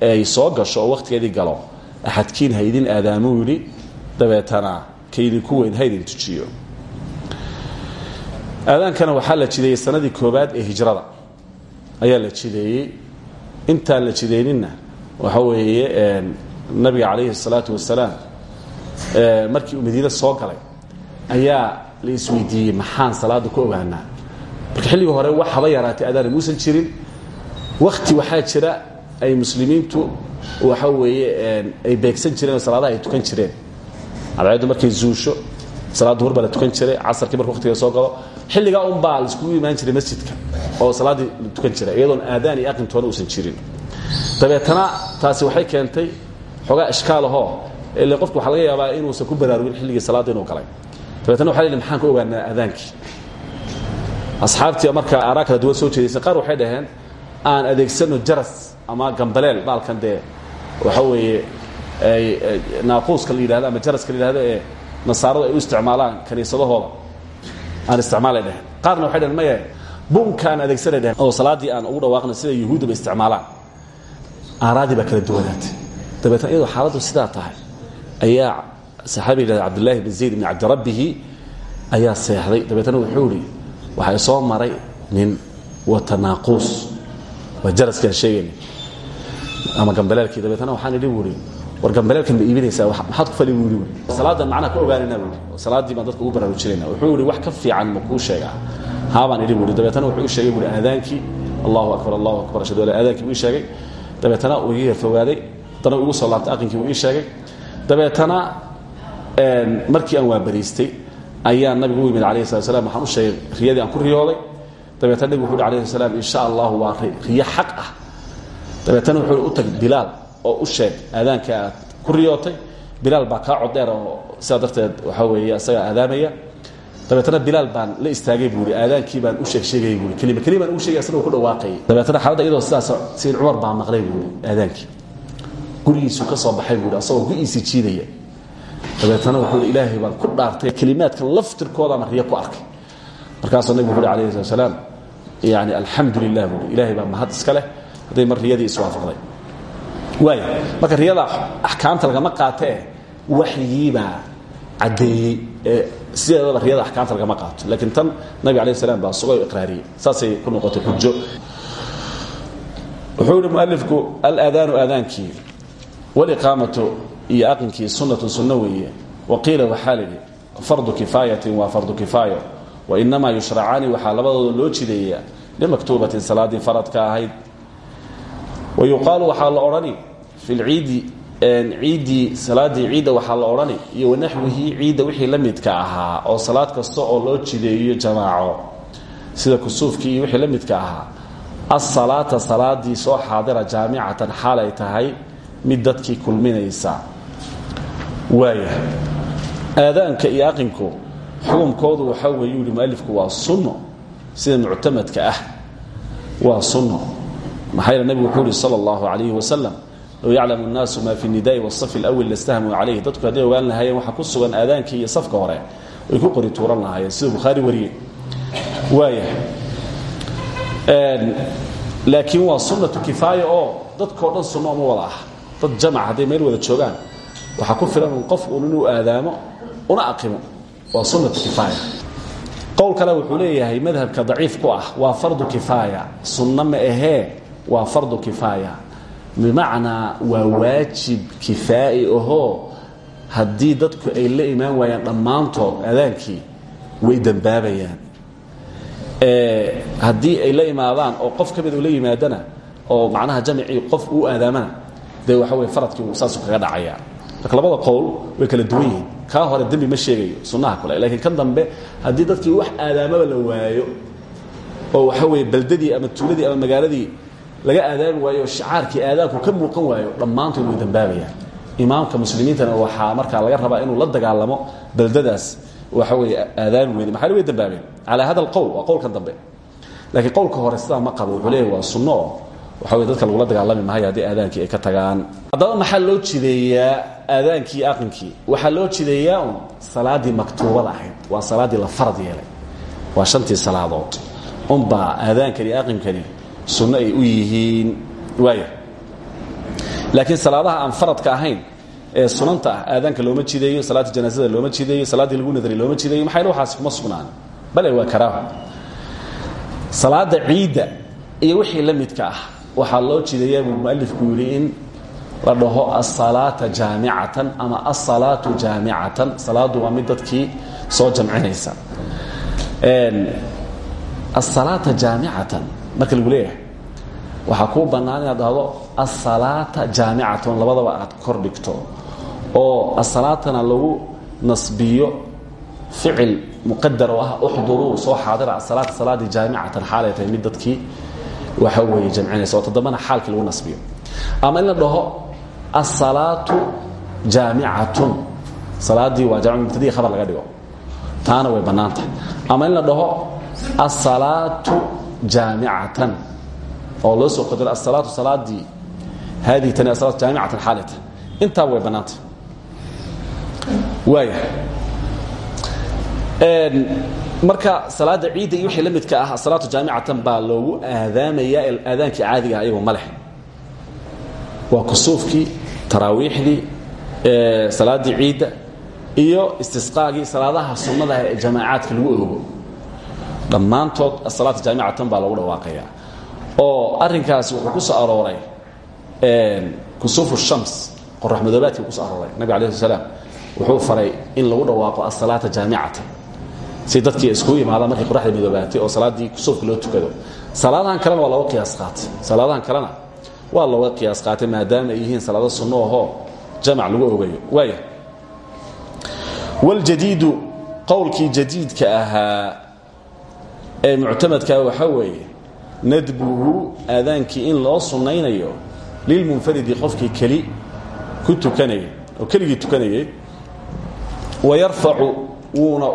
A: ay soo gasho waqtigeedii galo axadkiin haydin aadaamuu yidhi dabeetana kaydinku weyn haydin tujiyo aadaankana waxaa la jideeyey sanadii koobaad ee hijrada ayaa la jideeyey intaan la jidayninna waxa weeye nabiga calayhi الsalaatu wasalaam markii uu soo galay ayaa la isweydiiyey maxaan salaada ku ogaanaa marka hore wax yaraatay adaana muusan jirin wakti waxaa jira ay muslimiintu waxa weeye ay beegsan jireen oo salaadaha ay tukan jireen. Cadceeddu markay zuusho salaad duhur baa la tukan jiray casarkii marka waqtiga soo galo xilligaa un baa la iskugu imaan jiray masjidka oo salaaddii la tukan jiray iyadoon aadaan iyo aqintoona uusan jirin. Dabeetana taasi waxay keentay xoogaa ishkaal ahoo ile qofku waxaa laga yaabaa inuusan ku baraarugin xilligii salaadda inuu galay. Dabeetna waxa la maxaan ka ogaanaa aadaankii asxaabtii marka aaraa kala duwan soo jeedaysa qaar waxay dhaheen aan adeegsano jaras ama gambaleel baalkan dee waxa weeye naaquuska la yidhahdo ama jaraska la yidhahdo ee nasaaradu ay u isticmaalaan kaniisadahooda. Aan isticmaalay dheheen qaarna waxay dhaheen maya bunka aan adeegsanay dheheen oo salaaddii aan ugu dhawaaqna sida yuhuudaba isticmaalaan. Aaraadii baa kala duwanaatay. Dabeetna iyadoo xaaladdu sidaa tahay ayaa saxaabiga yidhahda cabdullaahi bin zayd bn cabdirabbihi ayaa seexday. Dabeetna wuxuu idhi waxaa soo maray nin wata naaquus. Waa jaraskaan sheegayna ama gambaleelkii dabeetna waxaan idhi buui war gambaleelkan ma iibinaysaa maxaad ku fali buui salaadan macnaha ka ogaanayna buui salaaddii baan dadka ugu baraarujinayna wuxuu ihi wax ka fiican ma kuu sheegaa. Haabaan idhi buui dabeetna wuxuu sheegay buui aadaankii. Allahu akbar allahu akbar. Ashhadu an aadaankii ii sheegay. Dabeetana uu iga fogaaday haddana ugu soo laabtay aqinkii buu ii sheegay. Markii aan waabariistay ayaa nabigu u yimid alayh slat waxaan u sheegay riyadii aan ku riyooday. Dabeetna nabigu wuxu uhi insha allahu waa riyo xaq ah dabeetna wuxuu u tag bilaal oo u sheeg aadaanka aad ku riyootay. Bilaal baa kaa coddheer oo sidaa darteed waxaa weeye isagaa aadaamaya. Dabeetna bilaal baan la istaagay buui aadaankii baan u sheegsheegay buui kelima kelima baan sheegay asagoo ku dhawaaqayay dabeetna xaaladda iyadoo sidaas sayid cumar baa maqlay buui aadaankii. Gurigiisuu ka soo baxay buui asagoo gu-iisii jiidaya. Dabeetna wuxuu ilaahay baan ku dhaartay kelimaadkan laftirkoodaan riyo ku arkay. Markaasuu nabigu wuxu alayh slat slaam yani ilaahay baa mahad iska leh hadday mar riyadii iswaafaqday waaya marka riyada axkaamta lagama qaatee waxyigiibaa caddeeyey ee riyada axkaamta lagama qaato. Laakiin tan nabig alayh salam baa sugay o iqraariyey. Saasay ku noqotay xujo wuxuu yihi mualifku alaadaanu aadaankii waliqaamatu iyo aqankii sunnatun sunno weeye. Waqiila waxaa lidhi fardu kifaayatin waa fardu kifaayo. Wainamaa yushracaani waxaa labadooda loo jideeyaa. Limaktuubatin salaadii faradka ahayd wayuqaalu waxaa la odhani fi lciidi ciiddii salaadii ciidda waxaa la odhani iyo wanaxwihii ciidda wixii la midka ahaa oo salaad kasta oo sida kusuufkii wixii la midka ahaa. Asalaata salaadii soo xaadira jaamicatan xaalay tahay mid dadkii kulminaysa. Waaya aadaanka iyo aqinku xukunkoodu waxaa weeye mualifku waa sunno sida muctamadka ah waa sunno maxaa yeele nebigu wuxuu yihi sala allahu calayhi wasalam low yaclamu nnaasu maa fi nidaai wasafi alawal lastahmuu calayhi dadku hadday ogaan lahaayeen waxaa ku sugan aadaankii iyo safka hore way ku qori tuuran lahaayeen. Siduu bukhaari wariyey. Waaya laakiin waa sunnatu kifaaya oo dadkao dhan sunno uma wada ah dad jamac hadday meel wada joogaan waxaa ku filan un qof uun inuu aadaamo una aqimo. Waa sunnatu kifaaya qowl kale wuxuu leeyahay madhabka daciif ku ah waa fardu kifaaya sunno ma ahee waa fardu kifaaya. Bimacnaa waa waajib kifaa'i ahoo haddii dadku ay la imaan waayaan dhammaantood aadaankii way dembaabayaan haddii ay la imaadaan oo qof ka mid la yimaadana oo macnaha jamicii qof uu aadaamana dee waxa wey faradkii saasu kaga dhacaya. Marka labada qowl way kala duwan yihiin. Kaa hore dembi ma sheegayo sunnaha kale laakiin kan dambe haddii dadkii wax aadaamaba la waayo oo waxa weye beldadii ama tuuladii ama magaaladii laga aadaami waayo shicaarkii aadaanku ka muuqan waayo dhammaantood way dembaabayaan imaamka muslimiintana waxaa markaa laga rabaa inuu la dagaalamo beldadaas waxa wey aadaami weyne maxaa way dambaabeen calaa hada alqowl waa qowlkan dambe. Laakiin qowlka hore sidaa ma qabo. Wuxuu leeyahy waa sunno. Oo waxa wey dadka lagula dagaalami maayo haddii aadaankii ay ka tagaan. Haddaba maxaa loo jideeyaa aadaankii aqankii waxaa loo jideeyaa un salaaddii maktuubada ahayd. Waa salaaddii la farad yeelay. Waa shantii salaadood. Unbaa aadaankani aqankani sunno ay u yihiin. Waaya laakiin salaadaha aan faradka ahayn ee sunanta ah aadaanka looma jideeyo salaada janaasada looma jideeyo salaaddii lagu nadray looma jideeyo maxaa waxaas kuma sugnaan? Bale waa karaaho salaada ciidda iyo wixii la midka ah waxaa loo jideeyaa buu mualifku yidhi in la dhaho asalaata jaamicatan ama asalaatu jaamicatan. Salaadu waa mid dadkii soo jamcinaysa. Asalaata jaamicatan marka lagu leeyahay waxaa kuu bannaan inaad dhahdo asalaata jaamicatan labadaba aad kor dhigto oo asalaatana lagu nasbiyo ficil muqadar oo ah uxduruu soo xaadira asalaata salaadii jaamicatan xaalay mid dadkii waxa weeye jamcinaysa oo toddobana xaalkii lagu nasbiyo. Ama in la dhaho asalaatu jaamicatun salaadii waa jamc mubtadii khabar laga dhigo taana way bannaan tahay. Ama in la dhaho asalaatu jaamicatan oo loo soo qadaro asalaatu salaadii. Haadihi tani asalaatu jaamicatan xaalay tahay intaaba way bannaantahay waaya marka salaada ciidda iyo wixii la midka ah asalaatu jaamicatan baa loogu aadaamayaa aadaankii caadiga ah iyagoo ma leh. Waa kusuufkii taraawiixdii salaaddii ciidda iyo istisqaagii salaadaha sunnadaha ee jamaacaadka lagu ogo dhammaantood asalaata jaamicatan baa lagu dhawaaqayaa oo arrinkaasi wuxuu ku soo arooray kusuufu shams qorax madoobaadkii ku soo arooray. Nabig alai sl wuxuu faray in lagu dhawaaqo asalaata jaamicatan si dadkii iskugu imaadaan markay qoraxda oo salaaddii kusuufka loo tukado. Salaadahan kalena waa looga qiyaas qaatay. Salaadahan kalena waa looga qiyaas qaatay maadaama yihiin salaado sunno ahoo jamac lagu ogayo waaya waljadiidu qowlkii jadiidka ahaa ee muctamadkaa waxaa weeye nadbuhu aadaankii in loo sunnaynayo lilmunfaridi qofkii keli ku tukanayay oo keligii tukanayay wayarfacu wuuna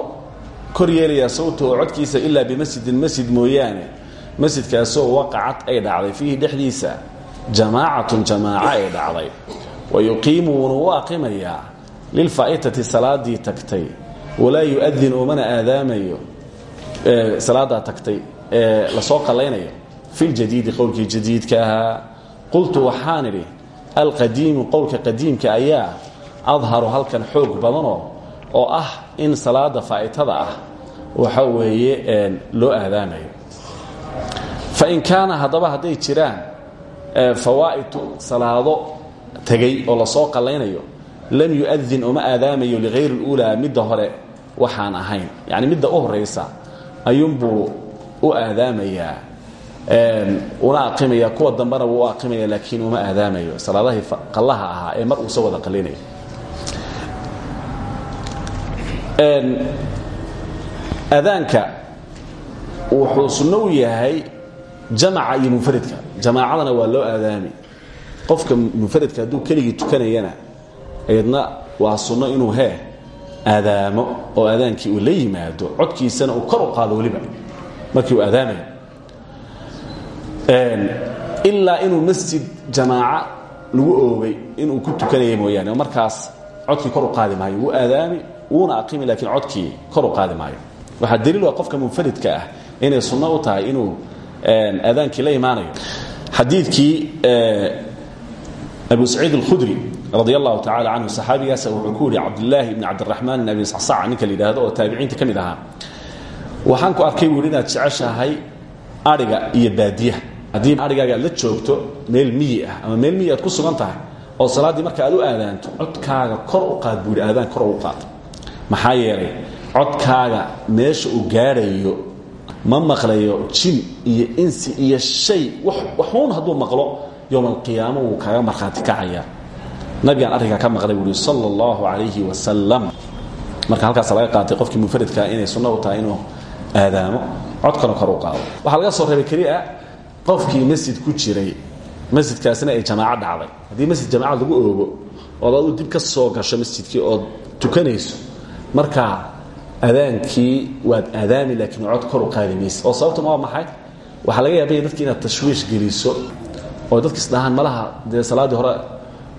A: kor yeelayaa sawtahu codkiisa ilaa bimasjidin masjid mooyaane. Masjidkaasoo waqacad ay dhacday fiihi dhexdiisa jamaacatun jamaaco ay dhacday. Wa yuqiimu wuuna u aqimayaa lilfaa'itati salaadii tagtay walaa yu'adin umana aadaamayo salaadaa tagtay ee la soo qallaynayo. Fi ljadiidi qowlkii jadiidka ahaa qultu waxaan idhi alqadiimu qowlka qadiimka ayaa adharu halkan xoog badanoo oo ah in salaada faa'itada ah waxa weeye loo aadaamayo fain kaana haddaba hadday jiraan fawaa'itu salaado tegey oo la soo qallaynayo lam yu'adin uma aadaamayo ligayri اluulaa midda hore waxaan ahayn. Yani midda u ayuunbuu u aadaamayaa una aqimaya kuwa dambena wuu u laakiin uma aadaamayo. Salaadahii qallaha ahaa ee mar uusa wada qalinayo. Adaanka wuxuu sunno yahay jamaca iyo munfaridka. Jamaacadana waa loo aadaami. Qofka munfaridka hadduu keligii tukanayana iyadna waa sunno inuu hee aadaamo oo aadaankii uu la yimaado codkiisana uu kor u qaado weliba. Markii uu aadaamayo ilaa inuu masjid jamaaca lagu oogay inuu ku tukanaya mooyaane oo markaas codkii kor u qaadi maayo. Aadaami wuuna aqimi laakiin codkii kor u qaadi maayo. Waxaa daliil qofka munfaridka ah inay sunno u tahay inuu aadaankii la imaanayo. Xadiidkii abu saciid اlkhudri radi allahu tacala canhu saxaabigaasa wuxuu ku yihi cabdilaahi bni cabdiraxmaan bn abi sacsac ninka la yidhaahdo oo taabiciinta ka mid ahaa waxaan ku arkay buu inaad jeceshahay adhiga iyo baadiyaha. Haddii adhigaaga aad la joogto meel miyi ah ama meel miyi aad ku sugan tahay oo salaaddii marka aad u aadaanto codkaaga kor u qaad buu yidhi aadaan kor u qaad. Maxaa yeelay codkaaga meesha uu gaadhayo ma maqlayo jin iyo insi iyo shay waxuun hadduu maqlo yowma alqiyaamo wuu kaaga markhaati kacaya nabigaan arrinkaa ka maqlay buu uhi sala allahu calayhi wasalam marka halkaas laga qaatay qofkii munfaridkaa inay sunno u tahay inuu aadaamo codkana kor u qaado. Waxaa laga soo reebay keliya qofkii masjid ku jiray. Masjidkaasina ay jamaaco dhacday. Haddii masjid jamacad lagu oogo ood aduu dib ka soo gasho masjidkii ood tukanayso marka adaankii waad aadaami laakiin cod kor u qaadi mayse oo sababtuna waa maxay? Waxaa laga yaabaya dadki inaad tashwiish geliso oo dadki isdhahaan malaha dee salaaddii hore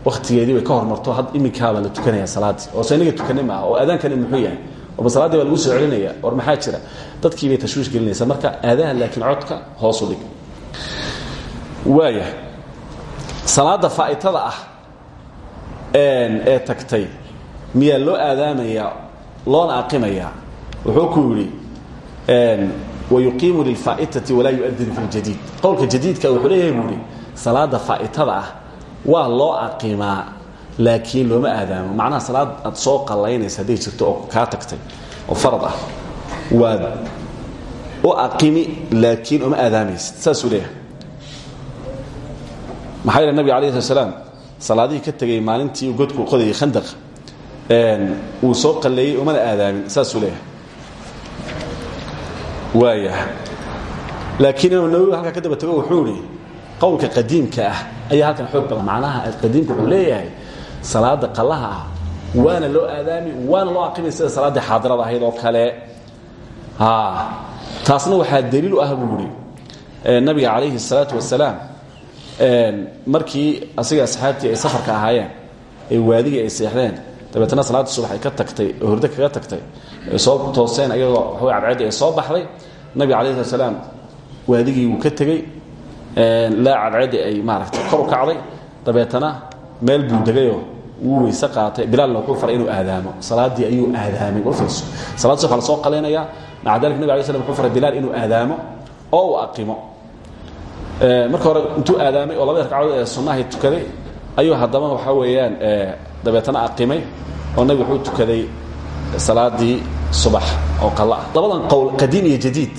A: wakhtigeedii bay ka hormarto had iminkaabaa la tukanaya salaaddii oo inaga tukani maaha. Oo aadaankani muxuu yahay? Warba salaaddii baa lagu soo celinaya. War maxaa jira? Dadkii bay tashwiish gelinaysa. Marka aadaan laakiin codka hoosu dhig. Waaya salaada faa'itada ah ee tagtay miyaa loo aadaamayaa loona aqimayaa wuxuu ku yidhi wayuqiimu lilfaa'itati walaa yu'adinu fi ljadiid qowlka jadiidka wuxuu leeyahay buu ihi salaada faa'itada ah waa loo aqimaa laakiin looma aadaamo. Macnaha salaad aad soo qallaynaysa hadday jirto oo kaa tagtay oo farad ah waad u aqimi laakiin uma aadaamaysid saasuu leeyahay. Maxaa yeele nabig alay slat slaam salaadihii ka tegey maalintii godku qodayay khandaq wuu soo qalleeyey umana aadaamin. Saasuu leeyahay. Waaya laakiin imaam nawowi halkaa ka daba tago wuxuu ihi qowlka qadiimka ah ayaa halkan xoog badan. Macnaha qadiimka wuxuu leeyahay salaada qallaha ah waana loo aadaami waana loo aqimay sida salaaddii xaadirada ahayd oo kale. Taasna waxaa daliil u ah buu ihi nabiga calayhi الsalaatu wasalaam. Markii asiga asxaabtii ay safarka ahaayeen ee waadigii ay seexdeen dabeetna salaadda subax ay ka tagtay oo hurdo kaga tagtay ay soo tooseen ayagoo waxaway cadceeddii ay soo baxday nabiga alayh slat slaam waadigii wuu ka tegey laa cadceeddii ay maaragtay kor u kacday. Dabeetana meel buu degayoo wuu weyse qaatay. Bilaalna wuxuu faray inuu aadaamo. Salaaddii ayuu aadaamay. Warfayso salaad subax la soo qalaynayaa maca dalika nabig alay slam faray bilaal inuu aadaamo oo uu aqimo. Marka hore intuu aadaamay oo labadii ragcadood ee sunnahay tukaday ayuu haddaba waxaa weeyaan dabeetana aqimay oo nabig wuxuu tukaday salaadii subax oo qalla. Ah qowl qadiim iyo jadiid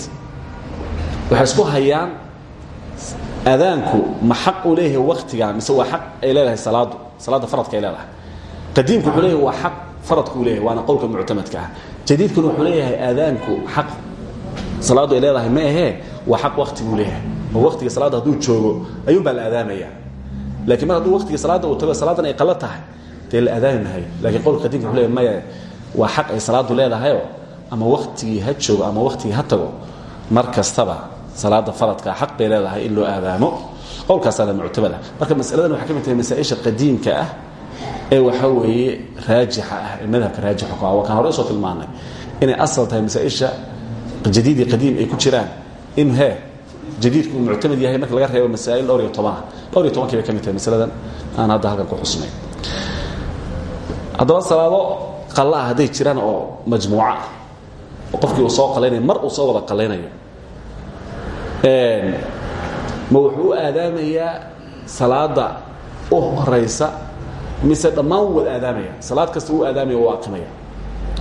A: waxay isku hayaan adaanku ma xaq uu leeyahay waktiga mise waa xaq ay leedahay salaadu salaadda faradka ay leedahay. Qadiimku wuxuu leeyahay waa xaq faradku uu leeyahay waana qowlka muctamadka. Ah jadiidkuna wuxuu leeyahay aadaanku xaq salaaddu ay leedahay ma ahee waa xaq wakti buu leeyahay. Oo waktiga salaadda hadduu joogo ayuun baa la aadaamaya lakiin mar hadduu waktiga salaadda uu tago salaadan ay qalo tahay dee la aadaami mahayo lakiin qowlka qadiimka wuxuu leeyahay maya waa xaq ay salaaddu leedahayoo ama waktigii ha joogo ama waktigii ha tago mar kastaba salaada faradkaa xaq bay leedahay in loo aadaamo. Qowlkaasaana muctamada marka masaladan waxay ka mid tahay masaaisha qadiimka ah ee waxa weeye raajixa ah ee madhabka raajixa ku ah. Waa kaan hore u soo tilmaanay inay asal tahay masaaisha jadiidi qadiim ay ku jiraan. In he jadiidku uu muctamad yahay marka laga reebo masaa'il dhowr iyo tobanah dhowr iyo tobankii bay ka mid tahay masaladan. Aan hadda halkan ku xusnay. Haddaba salaado qalla ah hadday jiraan oo majmuuco ah oo qofkii uu soo qalaynayo mar uu soo wada qalaynayo ma wuxuu u aadaamayaa salaada u horaysa mise dhammaan wuu wada aadaamaya salaad kasta uu aadaamaya u aqimaya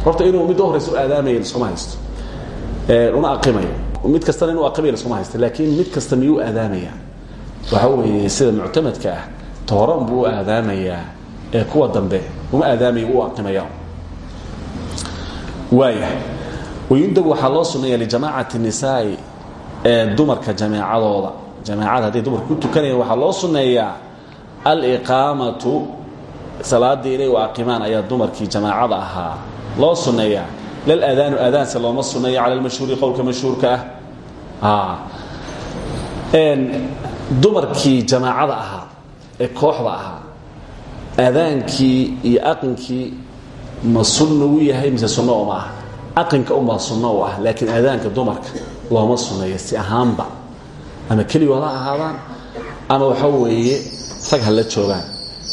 A: horta inuu mid u horaysa u aadaamaya iskuma haysto. Una aqimaya mid kastana inuu aqimaya iskuma haysto. Laakiin mid kasta miyuu aadaamaya waxa weeye sida muctamadka ah tooran buu u aadaamayaa ee kuwa dambe uma aadaamaya u aqimaya waaya wayundabu waxaa loo suneeya lijamaacati nisaa'i ee dumarka jameecadooda jamaacada hadday dumarka ku tukanayaan waxaa loo sunneeyaa aliqaamatu salaaddii inay u aqimaan ayaa dumarkii jamaacada ahaa loo sunneeyaa. Lal aadaanu aadaanse looma sunneeya cala almashhuuri qowlka mashhuurka ah. Dumarkii jamaacada ahaa ee kooxda ahaa aadaankii iyo aqankii ma sunno u yahay mise sunno uma ah aqanka unbaa sunno u ah laakiin aadaanka dumarka looma sunneeyo si ahaanba. Ama keligood ha ahaadaan ama waxa weeye rag ha la joogaan.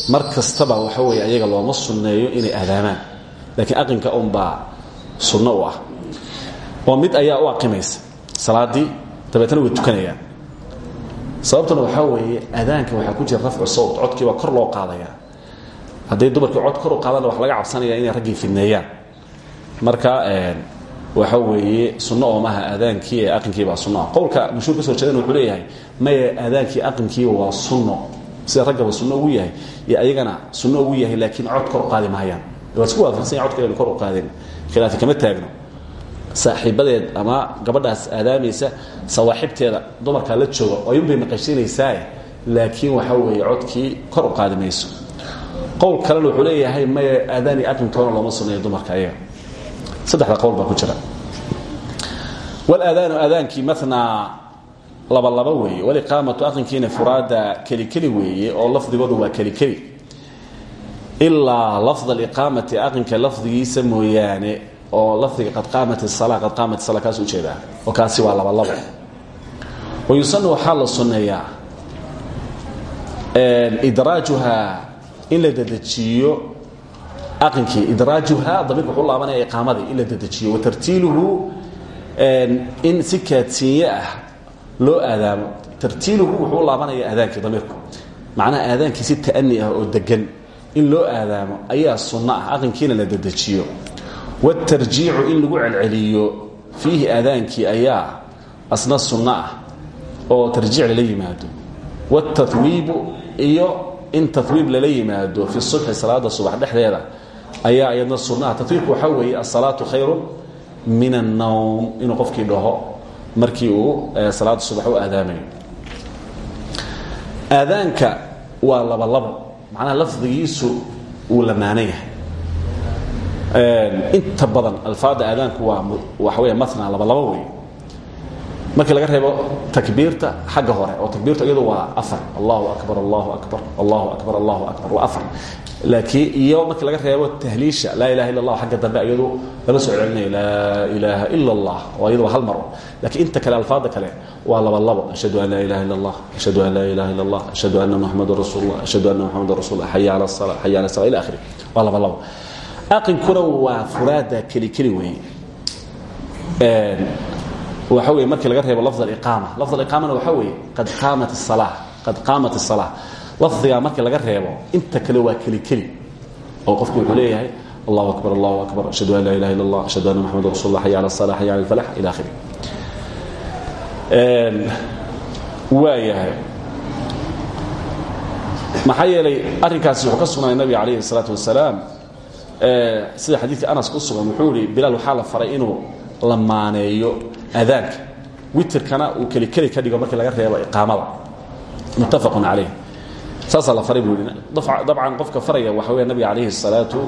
A: Mar kastaba waxa weeye ayaga looma sunneeyo inay aadaamaan. Laakiin aqanka unbaa sunno u ah. Oo mid ayaa u aqimaysa. Salaaddii dabeetana way tukanayaan. Sababtuna waxaa weeye aadaanka waxaa ku jira rafcu sawt. Codkii baa kor loo qaadaya hadday dumarkii cod kor u qaadana wax laga cabsanaya inay raggii fidneeyaan. Marka waxa weeye sunno oo aadaankii ee aqankiibaa sunno ah qowlka mashhuur ka soo wuxuu leeyahay maya aadaankii aqankiiba waa sunno. Sida raggaba sunno ugu yahay iyo ayagana sunno ugu yahay laakiin cod kor u qaadi isku waafaqsan yahay codka kor u khilaafi kama taagno. Saaxiibadeed ama gabadhaas aadaamaysa sawaaxibteeda dumarkaa la jooga ayuunbay naqashinaysaa laakiin waxa weeye codkii kor u qaadi mayso. Wuxuu leeyahay maya aadaani aqankoona looma sunneeyo dumarka ayaga saddexda qowl baa ku jira. Walaadaanu aadaankii manaa laba laba weeye waliqaamatu aqankiina furaada keli keli weeye oo lafdigoodu waa keli keli ilaa lafd aliqaamati aqanka lafdigiisa mooyaane oo lafdiga qad qaamat sala qad qaamat sala kaas u jeedaa oo kaasi waa laba labo wayusanu waxaa la sunneeyaa idraajuha in la dedejiyo aqankii idraajuha damiirka wuxuu laabanaya iqaamadii in la dedejiyo wa tartiiluhu in si kaadsiinye ah loo aadaamo. Tartiiluhu wuxuu laabanaya aadaankii damiirku. Macnaha aadaankii si ta'ani ah oo degan in loo aadaamo ayaa sunno ah aqankiina la dedejiyo wاtarjiicu in lagu celceliyo fiihi aadaankii ayaa asna sunno ah oo tarjiic lala yimaado. Wاtatwiibu iyo in tatwiib lala yimaado fi subxi salaada subax dhexdeeda ayaa iyadna sunnaha tatwiibku waxaa weeye asalaatu khayru min الnowm inuu qofkii dhaho markii uu salaada subax u aadaamayo aadaanka waa laba labo macnaha lafdigiisu uu lamaana yahay. Inta badan alfaada aadaanku waa waxa wey mana laba labo wey markii laga reebo takbiirta xagga hore oo takbiirta iyadu waa afar. Allahu akbar allahu akbar allahu akbar allahu akbar waa afar laakiin iyo marka laga reebo tahliisha laa ilaha illa allah agga dambe iyadu lama soo celinayo laa ilaaha ila allah oo iyadu hal mar. Lakiin inta kale alfaada kale waa laba labo. Ashhadu an laa ilaha illa allah ashhadu an laa ilaha illa allah ashhadu anna maxamadan rasuulullah ashhadu anna maxamadan rasulullah xaya cala sala xaya cala sala ila akhiri waa laba labo. Aqinkuna waa furaada keli keli weeye. Waxa weeye markii laga reebo lafd aliqaama lafd aliqaamana waxa weeye qad qaamat asala qad qaamat asala lafdigaa markii laga reebo inta kale waa keli keli oo qofku wuxuu leeyahay allahu akbar allahu akbar ashhadu an laa ilaha illa ashhadu anna maxamada rasul llah ala sala xaya ala alfalax ila akhiri. Waayahay maxaa arrinkaasi wuxuu ka sugnaaday nabiga calayhi salaatu wasalaam sida xadiidka anas ku sugan wuxuu ihi bilaal waxaa la faray inuu la maaneeyo adaanka witerkana uu kelikeli ka dhigo markii laga reebo iqaamada. Muttafaqun calayh saasaa la faray buu dabcan qofka faraya waxa weya nabiga calayhi الsalaatu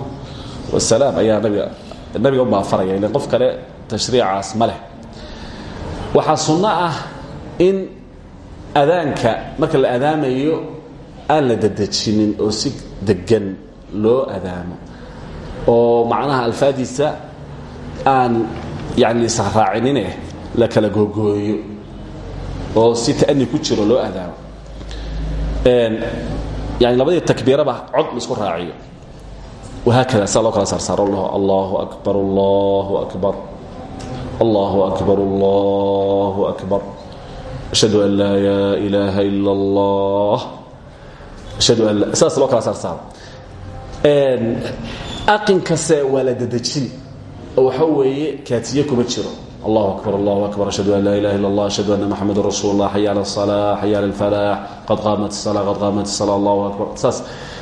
A: wasalaam ayaa nabiga nabiga unbaa faraya ilan qof kale tashriicaas ma leh. Waxaa sunno ah in adaanka marka la adaamayo aan la dedejinin oo si degan loo adaamo oo macnaha alfaadiisa aan yani israacinine la kala googooyo oo si ta'ni ku jiro loo adaamo yani labadii takbiiraba cod la isku raaciyo. Wahaakada saa loo kala saarsaaro. Allahu akbar allahu akbar allahu akbar allahu akbar. Ashhadu an laa ilaaha ila allah ashhadu an saas loo kala saarsaaro. Aqinkaase waa la dedejin oo waxa weeye kaatiye kuma jiro allahu akbar allahu akbar. Ashhadu an laa ilaha illa allah ashhadu anna maxameda rasuul llah xaya ala salaa xaya ala lfalaax qad qaamat sala qad qaamat sala allahu akbar. Saas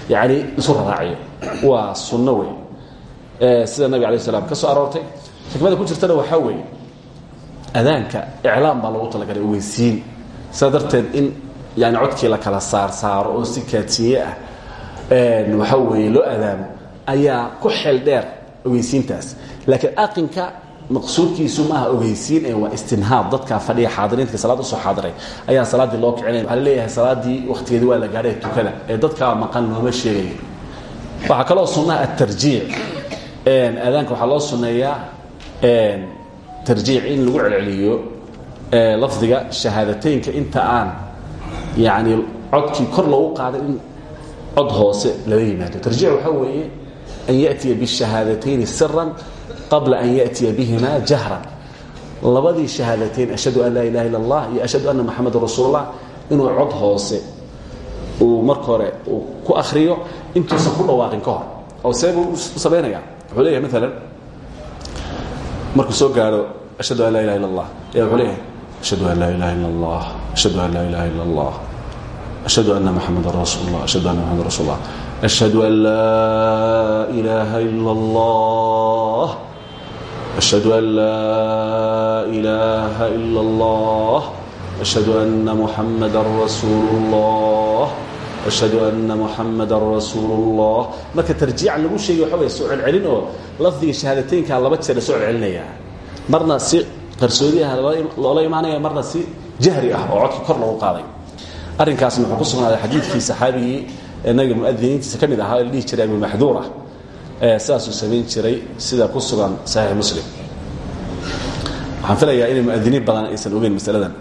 A: yani isu raraaciyo waa sunno wey sida nabig alay slam ka soo aroortay? Xikmada ku jirtana waxaa weeye. Adaanka iclaan baa lagu talagalay weysiin. Sidaa darteed in yani codkii la kala saarsaaro oo si kaatiye ah e, waxaa weeye loo adaamo ayaa ku xel dheer weysiintaas. Laakiin aqinka maqsuudkiisu maaha ogeysiin ee waa istinhaad. Dadkaa fadhiya xaadiriinta salaad u soo xaadiray ayaa salaadii loo kicinaya waxaa la leeyahay salaadii waqtigeedii waa la gaadhay tukada. Ee dadkaa maqan looma sheegayo waxaa kaloo sunnaha atarjiic aadaanka waxaa loo sunneeyaa tarjiic in lagu celceliyo lafdiga shahaadateynka inta aan yani codkii kor loogu qaadan in cod hoose lala yimaado. Tarjiic waxaa weeye an yatiya bishahaadateyn siran qabla an yatiya bihima jahran. Labadii shahaadateyn ashhadu an laa ilaha illa allah iyo ashhadu anna maxamadan rasuulullah inuu cod hoose uu marka hore uu ku akhriyo intuusan ku dhawaaqin ka hor. Oo see buu u samaynayaa wuxuu leeyahay maalan markuu soo gaadho ashhadu an laa ilaha illa allah ayaa wuxuu leeyahay ashhadu an laa ilaha illa allah ashhadu an laa ilaha illa allah ashhadu anna maxamadan rasuulullah ashhadu anna maxamadan rasuulullah ashhadu an laa ilaaha illa allah أشهد أن لا إله إلا الله أشهد أن محمدا رسول الله أشهد أن محمدا رسول الله marka tarjiican lagu sheegay waxa way soo celcelin oo lafdiga shahaadateynka laba jeer soo celcelinaya marna si qarsoodiyaha loola imaanaya marna si jahri ah oo codka kor loogu qaaday arrinkaasna wuxuu ku sugnaaday xadiidkii saxaabigii nabiga muadiniintiisa ka mid ahaa la dhihi jiray abu maxduura sidaasuu samayn jiray sida ku sugan saxiix muslim. Waxaan filayaa inay muadiniin badan aysan ogeyn masaladan.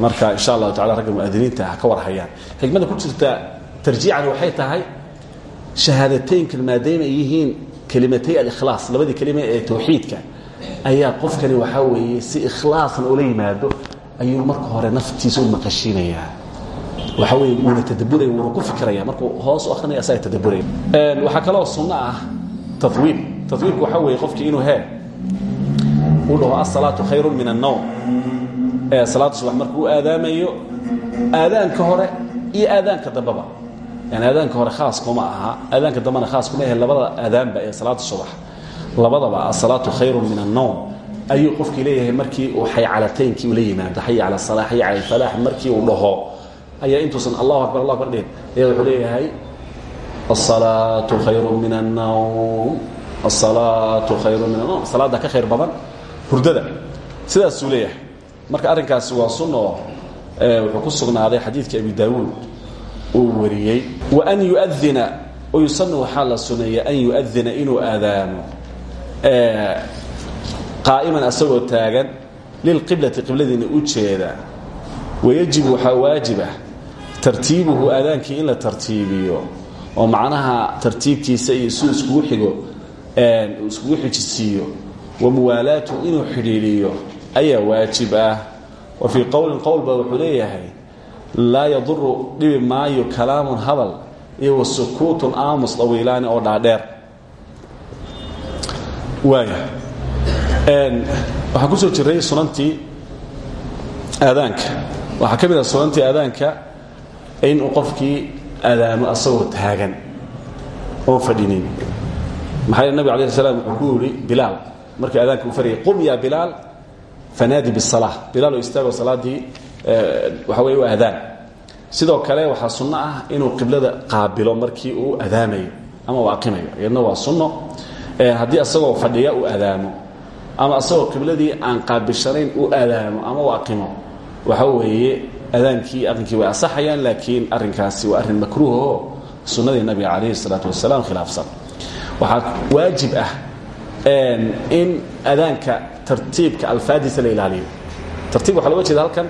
A: Marka insha allahu tacala ragga muadiniinta ha ka war hayaan xikmada ku jirta tarjiican waxay tahay shahaadateynka maadaama ay yihiin kelimatay alikhlaas labadii kelima ee tawxiidka ayaa qofkani waxaa weeye si ikhlaasna ula yimaado ayuu marka hore naftiisa u maqashiinayaa. Waxa wey wuuna tadaburaya wuuna ku fikiraya markuu hoos u akrinaya asaga tadaburaya waxaa kaloo sunno ah tawiib tawiibku waxaa weeye qofkii inuu hee uu dhaho asalaatu khayru min annowm ee salaada subax markuu u aadaamayo aadaanka hore iyo aadaanka dambeba yani aadaanka hore khaas kuma aha aadaanka dambena khaas kuma ahe labada aadaanba ee salaada subax labadaba asalaatu khayru min annowm ayuu qofkii leeyahay markii uu xaycalataynkii ula yimaado xay cala salaa xay cala alfalaax markii uu dhaho ayaa intuusan allahu akbar allah akbar dhihin ayaa wuxuu leeyahay asalaatu khayru min annawm asalaatu khayru min annawm salaadda ka khayr badan. Hurdada. Sidaasuu leeyahay. Marka arrinkaasi waa sunno. Wuxuu ku sugnaaday xadiidkii abi daawuud. Uu wariyey wa an yuadina yusanu waxaa la suneeya an yuadina inuu aadaamo qaa'iman asagoo taagan lilqiblati qibladiina u jeeda. Wayajib waxaa tartiibuhu aadaankii in la tartiibiyo oo macnaha tartiibkiisa iyo siduu iskugu xigo iskugu xijisiiyo wa muwaalaatu inuu xidhiidhiyo ayaa waajib ah. Wa fii qowlin qowlba wuxuu leeyahay laa yaduru dhibi maayo kalaamun hadal iyo wa sukuutun aamus oo dhaadheer. Waaya waxaan ku soo jiray sunantii aadaanka. Waxaa ka mid ah sunantii aadaanka inuu qofkii aadaamo asagoo taagan oon fadhinin. Maxaa yeel nabig alay slam wuxuu ku yidhi bilaal. Markii aadaanka uu farayay qum yaa bilaal fanaadi bisalaa bilaal oo istaagoo salaaddii waxa weye u aadaan. Sidoo kale waxaa sunno ah inuu qiblada qaabilo markii uu adaamayo ama uu aqimayo iyadna waa sunno haddii asagoo fadhiya uu adaamo ama asagoo qibladii aan qaabishanayn u aadaamo ama u aqimo waxa weeye adaankii aqinkii way asaxayaan laakiin arinkaasi waa arrin makruuho sunnadii nabiga calayhi salaatu wasalaam khilaafsan. Waxaa waajib ah in adaanka tartiibka alfaadiisa la ilaaliyo. Tartiib waxaa loga jeeda halkan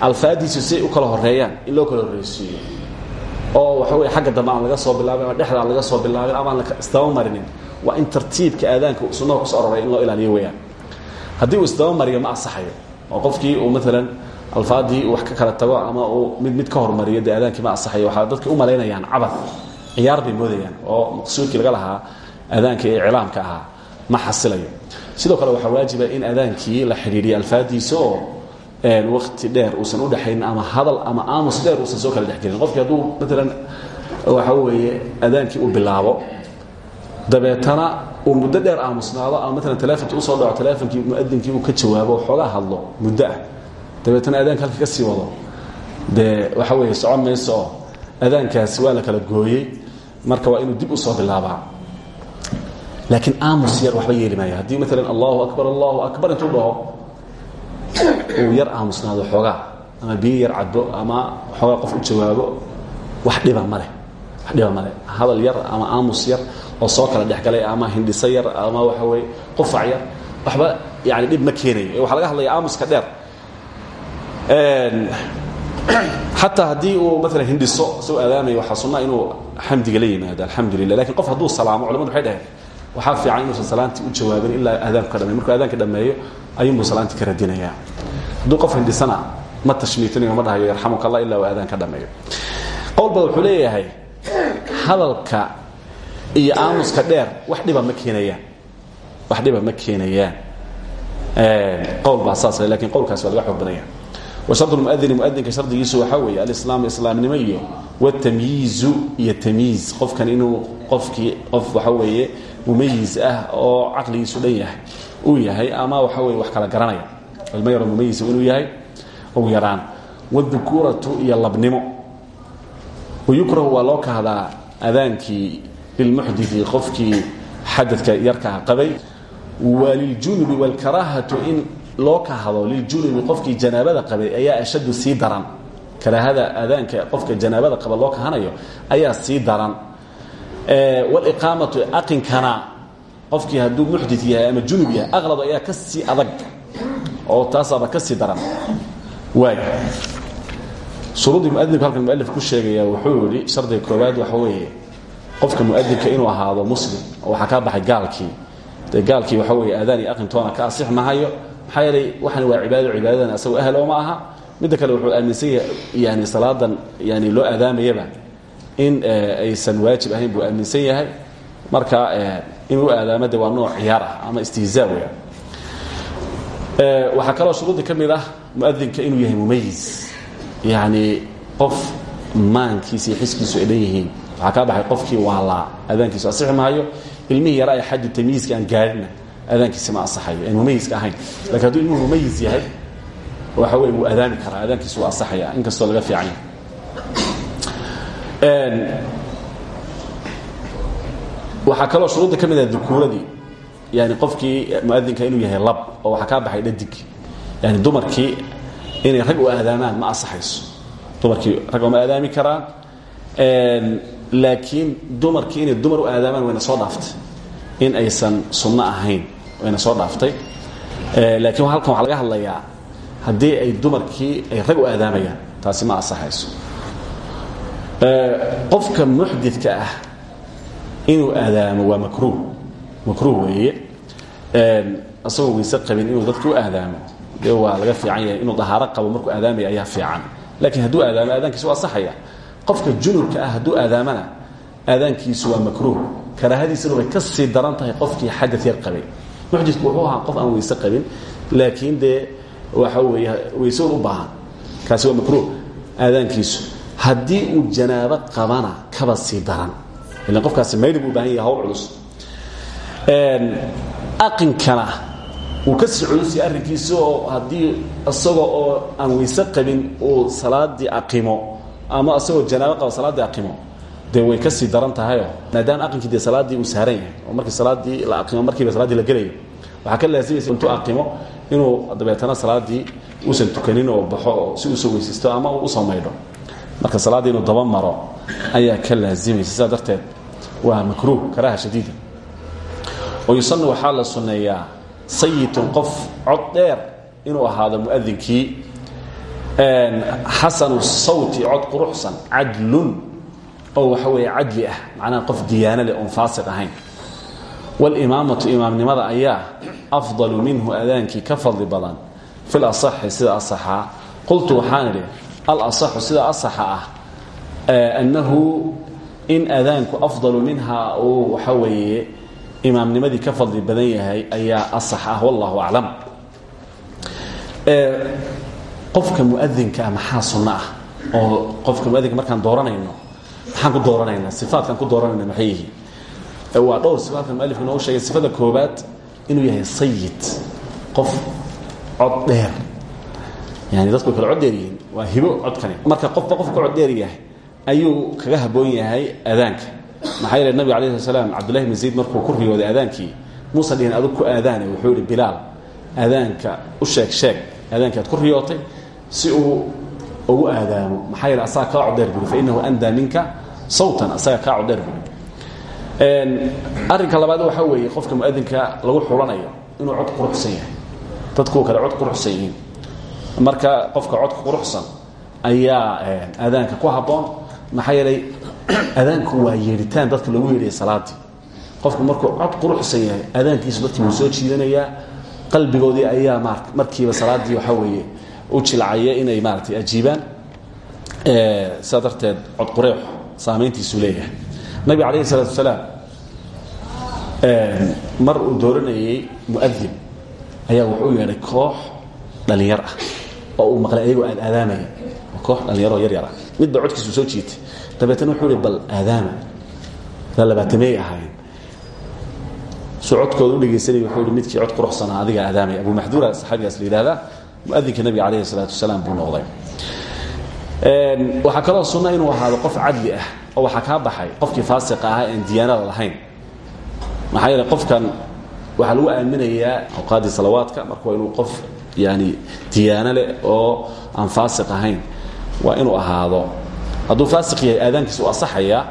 A: alfaadiisu siay u kala horeeyaan in loo kala horreysiiyo. Oo waxa wey agga dambe aan laga soo bilaabin ama dhexda aan laga soo bilaabin ama aan isdaba marinin waa in tartiibka aadaanka sunnaha kuso aroray in loo ilaaliyo weyaan haddii uu isdaba mariyo ma asaxayo oo qofkii uu maalan alfaadii wax ka kala tago ama mid mid ka hormariyo aadaankii ma asaxayo waxaa dadka u malaynayaan cabad ciyaar bay moodayaan oo maqsuudkii laga lahaa aadaanka ee iclaamka ahaa ma xasilayo. Sidoo kale waxaa waajiba in adaankii la xidhiiriyo alfaadiisa oo wakti dheer uusan udhexaynin ama hadal ama aamus dheer uusan soo kala dhexgelin qofkii hadduu maalan waxa weeye adaankii uu bilaabo dabeetana uu muddo dheer aamusnaado ama maalan teleefonkii u soo dhaco teleefonkii muadinkii uu ka jawaabo xoogaa hadlo muddo ah dabeetana adaanka halka ka sii wado. Dee waxa weeye socon mayso waa la kala gooyey. Marka waa inuu dib u soo bilaabaa. Laakiin aamus yar waxba yeeli maaya haddii maalan allahu akbar allahu akbar intuu dhaho uu yar aamusnaado xoogaa. Ama biyo yar cadbo ama xoogaa qof u jawaabo wax dhiba maleh wax dhiba maleh hadal yar ama aamus yar oo soo kala dhexgalay ama hindhiso yar ama waxa weye qufac yar waxba yani dhib ma keenayo ee waxaa laga hadlaya aamuska dheer xataa haddii uu maalan hindhiso isagoo aadaamaya waxaa sunna inuu xamdiga la yimaado alxamdu lilah laakiin qof hadduu salaamo culamadu waxay dhaheen waxaa fiican inuusan salaantii u jawaabin ilaa aadaanku ka dhameyo markuu adaanka dhameeyo ayuunbuu salaantii ka radinayaa. Hadduu qof hindhisana ma tashmiitinayo ma dhahayo yarxamuka ilaa aadaan ka dhameeyo. Qowlba wuxuu leeyahay hadalka iyo aamuska dheer wax dhiba ma keenayaan. Wax dhiba ma keenayaan. Qowl baa saas laakiin qowlkaasi waa laga xoog badanya washard muadini muadinka shardigiisu waxaa weeye alislaam islaamnimo iyo watamyiizu iyo tamyiiz. Qofkan inuu qofkii qof waxa weeye mumayiz ah oo caqligiisu dhan yahay uu yahay ama waxa weye wax kala garanaya. Ilmo yaro mumayiz inuu yahay ugu yaraan. Wاdukuuratu iyo labnimo. Wayukrahu waa loo kahdaa adaankii lilmuxdii qofkii xadadka yarkaa qabay. Waliljunubi wاlkaraahatu in loo kahdo liljunubi qofkii janaabada qabay ayaa ashadu sii daran. Karaahada adaanka qofka janaabada qaba loo kahanayo ayaa sii daran. Waliqaamatu aqinkana qofkii hadduu muxdid yahay ama junub yahay aqlado ayaa ka sii adag oo taasaaba ka sii daran. Waay. Shuruudii muadinka halkan mualif ku sheegaya wuxuu yihi shardiga koowaad waxa weeye qofka muadinka inuu ahaado muslim oo waxaa kaa baxay gaalkii. Dee gaalkii waxa weeye aadaan iyo aqintoona ka asix mahayo maxaa yeelay waxan waa cibaado cibaadadan asagoo ahlo ma aha. Midda kale wuxuu aaminsan yahay yani salaadan yani loo aadaamayaba in aysan waajib ahayn buu aaminsan yahay. Marka inuu aadaamo de waa nooc ciyaar ah ama istihzaa weya waxaa kaloo shuruudii ka mid ah muadinka inuu yahay mumayiz yani qof maankiisa iyo xiskiisu ay dhan yihiin waxaa kaa baxay qofkii waalaa aadaankiisu asixi maayo. Ilmihii yaraa ee xaddu tamyiizka aan gaarina aadaankiisi ma asaxayo aan mumayiska ahayn. Lakin hadduu ilmuhu mumayiz yahay waxa wey wuu aadaami karaa. Aadaankiisu waa asaxaya inkastoo laga fiican yahay waxaa kaloo shuruudda ka mid ah dukuuradii yani qofkii muadinka inuu yahay lab oo waxaa kaa baxay dhadig. Yani dumarkii inay rag u aadaamaan ma asaxayso. Dumarkii rag oma aadaami karaan. Laakiin dumarkii inay dumar u aadaamaan wayna soo dhaaftay in aysan sunno ahayn wayna soo dhaaftay. Laakiin halkan waxaa laga hadlayaa haddii ay dumarkii ay rag u aadaamayaan taasi ma asaxayso qofka muxdidka ah inuu aadaamo waa makruuh. Makruuh weeye. Asagoo weyse qabin inuu dadka u aadaamo dee waa laga fiican yahay inuu dahaaro qabo markuu aadaamaya ayaa fiican. Laakiin hadduu aadaamo aadaankiisu waa asaxaya qofka junubka ah hadduu aadaamana aadaankiisu waa makruuh. Karaahadiisuna way ka sii daran tahay qofkii xadad yar qabay muxdidku wuxuu ahaa qof aan weyse qabin laakiin dee waxa weeye weysoon u baahan. Kaasi waa makruuh. Aadaankiisu haddii uu janaabo qabana kaba sii daran. Ilan qofkaasi maydhi buu baahan yahay hawl culus aqinkana wuu ka sii culusya arrinkiisi oo haddii isagoo oo aan weyse qabin uu salaadii aqimo ama isagoo janaabo qaba salaaddii aqimo dee way ka sii daran tahayo maadaama aqinkii dee salaaddii uu saaran yahay oo markii salaaddii la aqimo markiiba salaaddii la gelayo. Waxaa ka laasimaysa intuu aqimo inuu dabeetana salaadii uusan tukanin oo baxo oo si u soo weysaysto ama uu u soo maydho marka salaaddii inuu daba maro ayaa ka laasimaysa sidaa darteed waa makruuh karaaha shadiida. Oo yusanu waxaa la sunneeyaa sayitun qof cod dheer inuu ahaado muadinkii xasanu sawti cod quruxsan cadlun oo waxa weeye cadli ah macnaha qof diyaano leh oon faasiq ahayn. Walimaamatu imaamnimada ayaa afdalu minhu adaankii ka fadli badan fi lasaxi sida asaxaa qultu waxaan idhi alasaxu sida asaxa ah annahu in adaanku afdalu minha uu waxa weeye imaamnimadii ka fadli badan yahay ayaa asax ah wallahu aclam. Qofka muadinkaa maxaa sunno ah? Oo qofka muadinka markaan dooranayno maxaan ku dooranaynaa? Sifaadkaan ku dooranayna maxay yihiin? Waa dhowr sifaadka mualifku inoogu sheegay. Sifada koobaad inuu yahay sayid qof cod dheer. Yani dadku kale cod dheer yihiin waa hibo codkani. Marka qofba qofka cod dheer yahay ayuu kaga haboon yahay adaanka maxaa yeele nabig alayh sl slam cabdullahi bn zayd markuu ku riyooday aadaankii muusa dhihin adug ku aadaane wuxuu yihi bilaal aadaanka u sheeg sheeg. Aadaankii aad ku riyootay si uu ugu aadaamo. Maxaa yeele asaga kaa codheer buri fainahu andaa minka sawtan asaga kaa codheer buri arrinka labaad waxaa weeye qofka muadinka lagu xulanayo inuu cod quruxsan yahay. Dadkuwa kale cod quruxsan yihiin. Marka qofka codka quruxsan ayaa aadaanka ku habboon. Maxaa yeelay adaanku waa yeedhitaan dadka lagu yeedhaya salaadii. Qofku markuu cod quruxsan yahay adaankiisu dadkii wuu soo jiidanayaa. Qalbigoodii ayaa ma markiiba salaadii waxaa weeye u jilcaya inay maaratay ajiibaan sidaa darteed cod qureexu saamayntiisuu leeyahay. Nabiga calayhi salaatu wasalaam mar uu dooranayey muadin ayaa wuxuu yeedhay koox dhallinyar ah oo uu maqlay ayagoo aad aadaamaya koox dhallinyaroo yaryar ah. Mid ba codkiisu soo jiitay. Dabeetna wuxuu ihi bal aadaama la labaatamey ahaayeen. Su codkooda u dhegaysanay wuxuu ihi midkii cod quruxsanaa adiga aadaamaya. Abu maxduura saxaabigaas la yidhahdaa muadinka nabiga calayhi salaatu wasalaam buu noqday. Waxaa kaloo sunna inuu ahaado qof cadli ah oo waxaa kaa baxay qofkii faasiqa ahaa aan diyaanada lahayn. Maxaa yeele qofkan waxaa lagu aaminayaa awqaaddii salawaadka marka waa inuu qof yani diyaano leh oo aan faasiq ahayn. Waa inuu ahaado. Hadduu faasiq yahay aadaankiisa u asaxayaa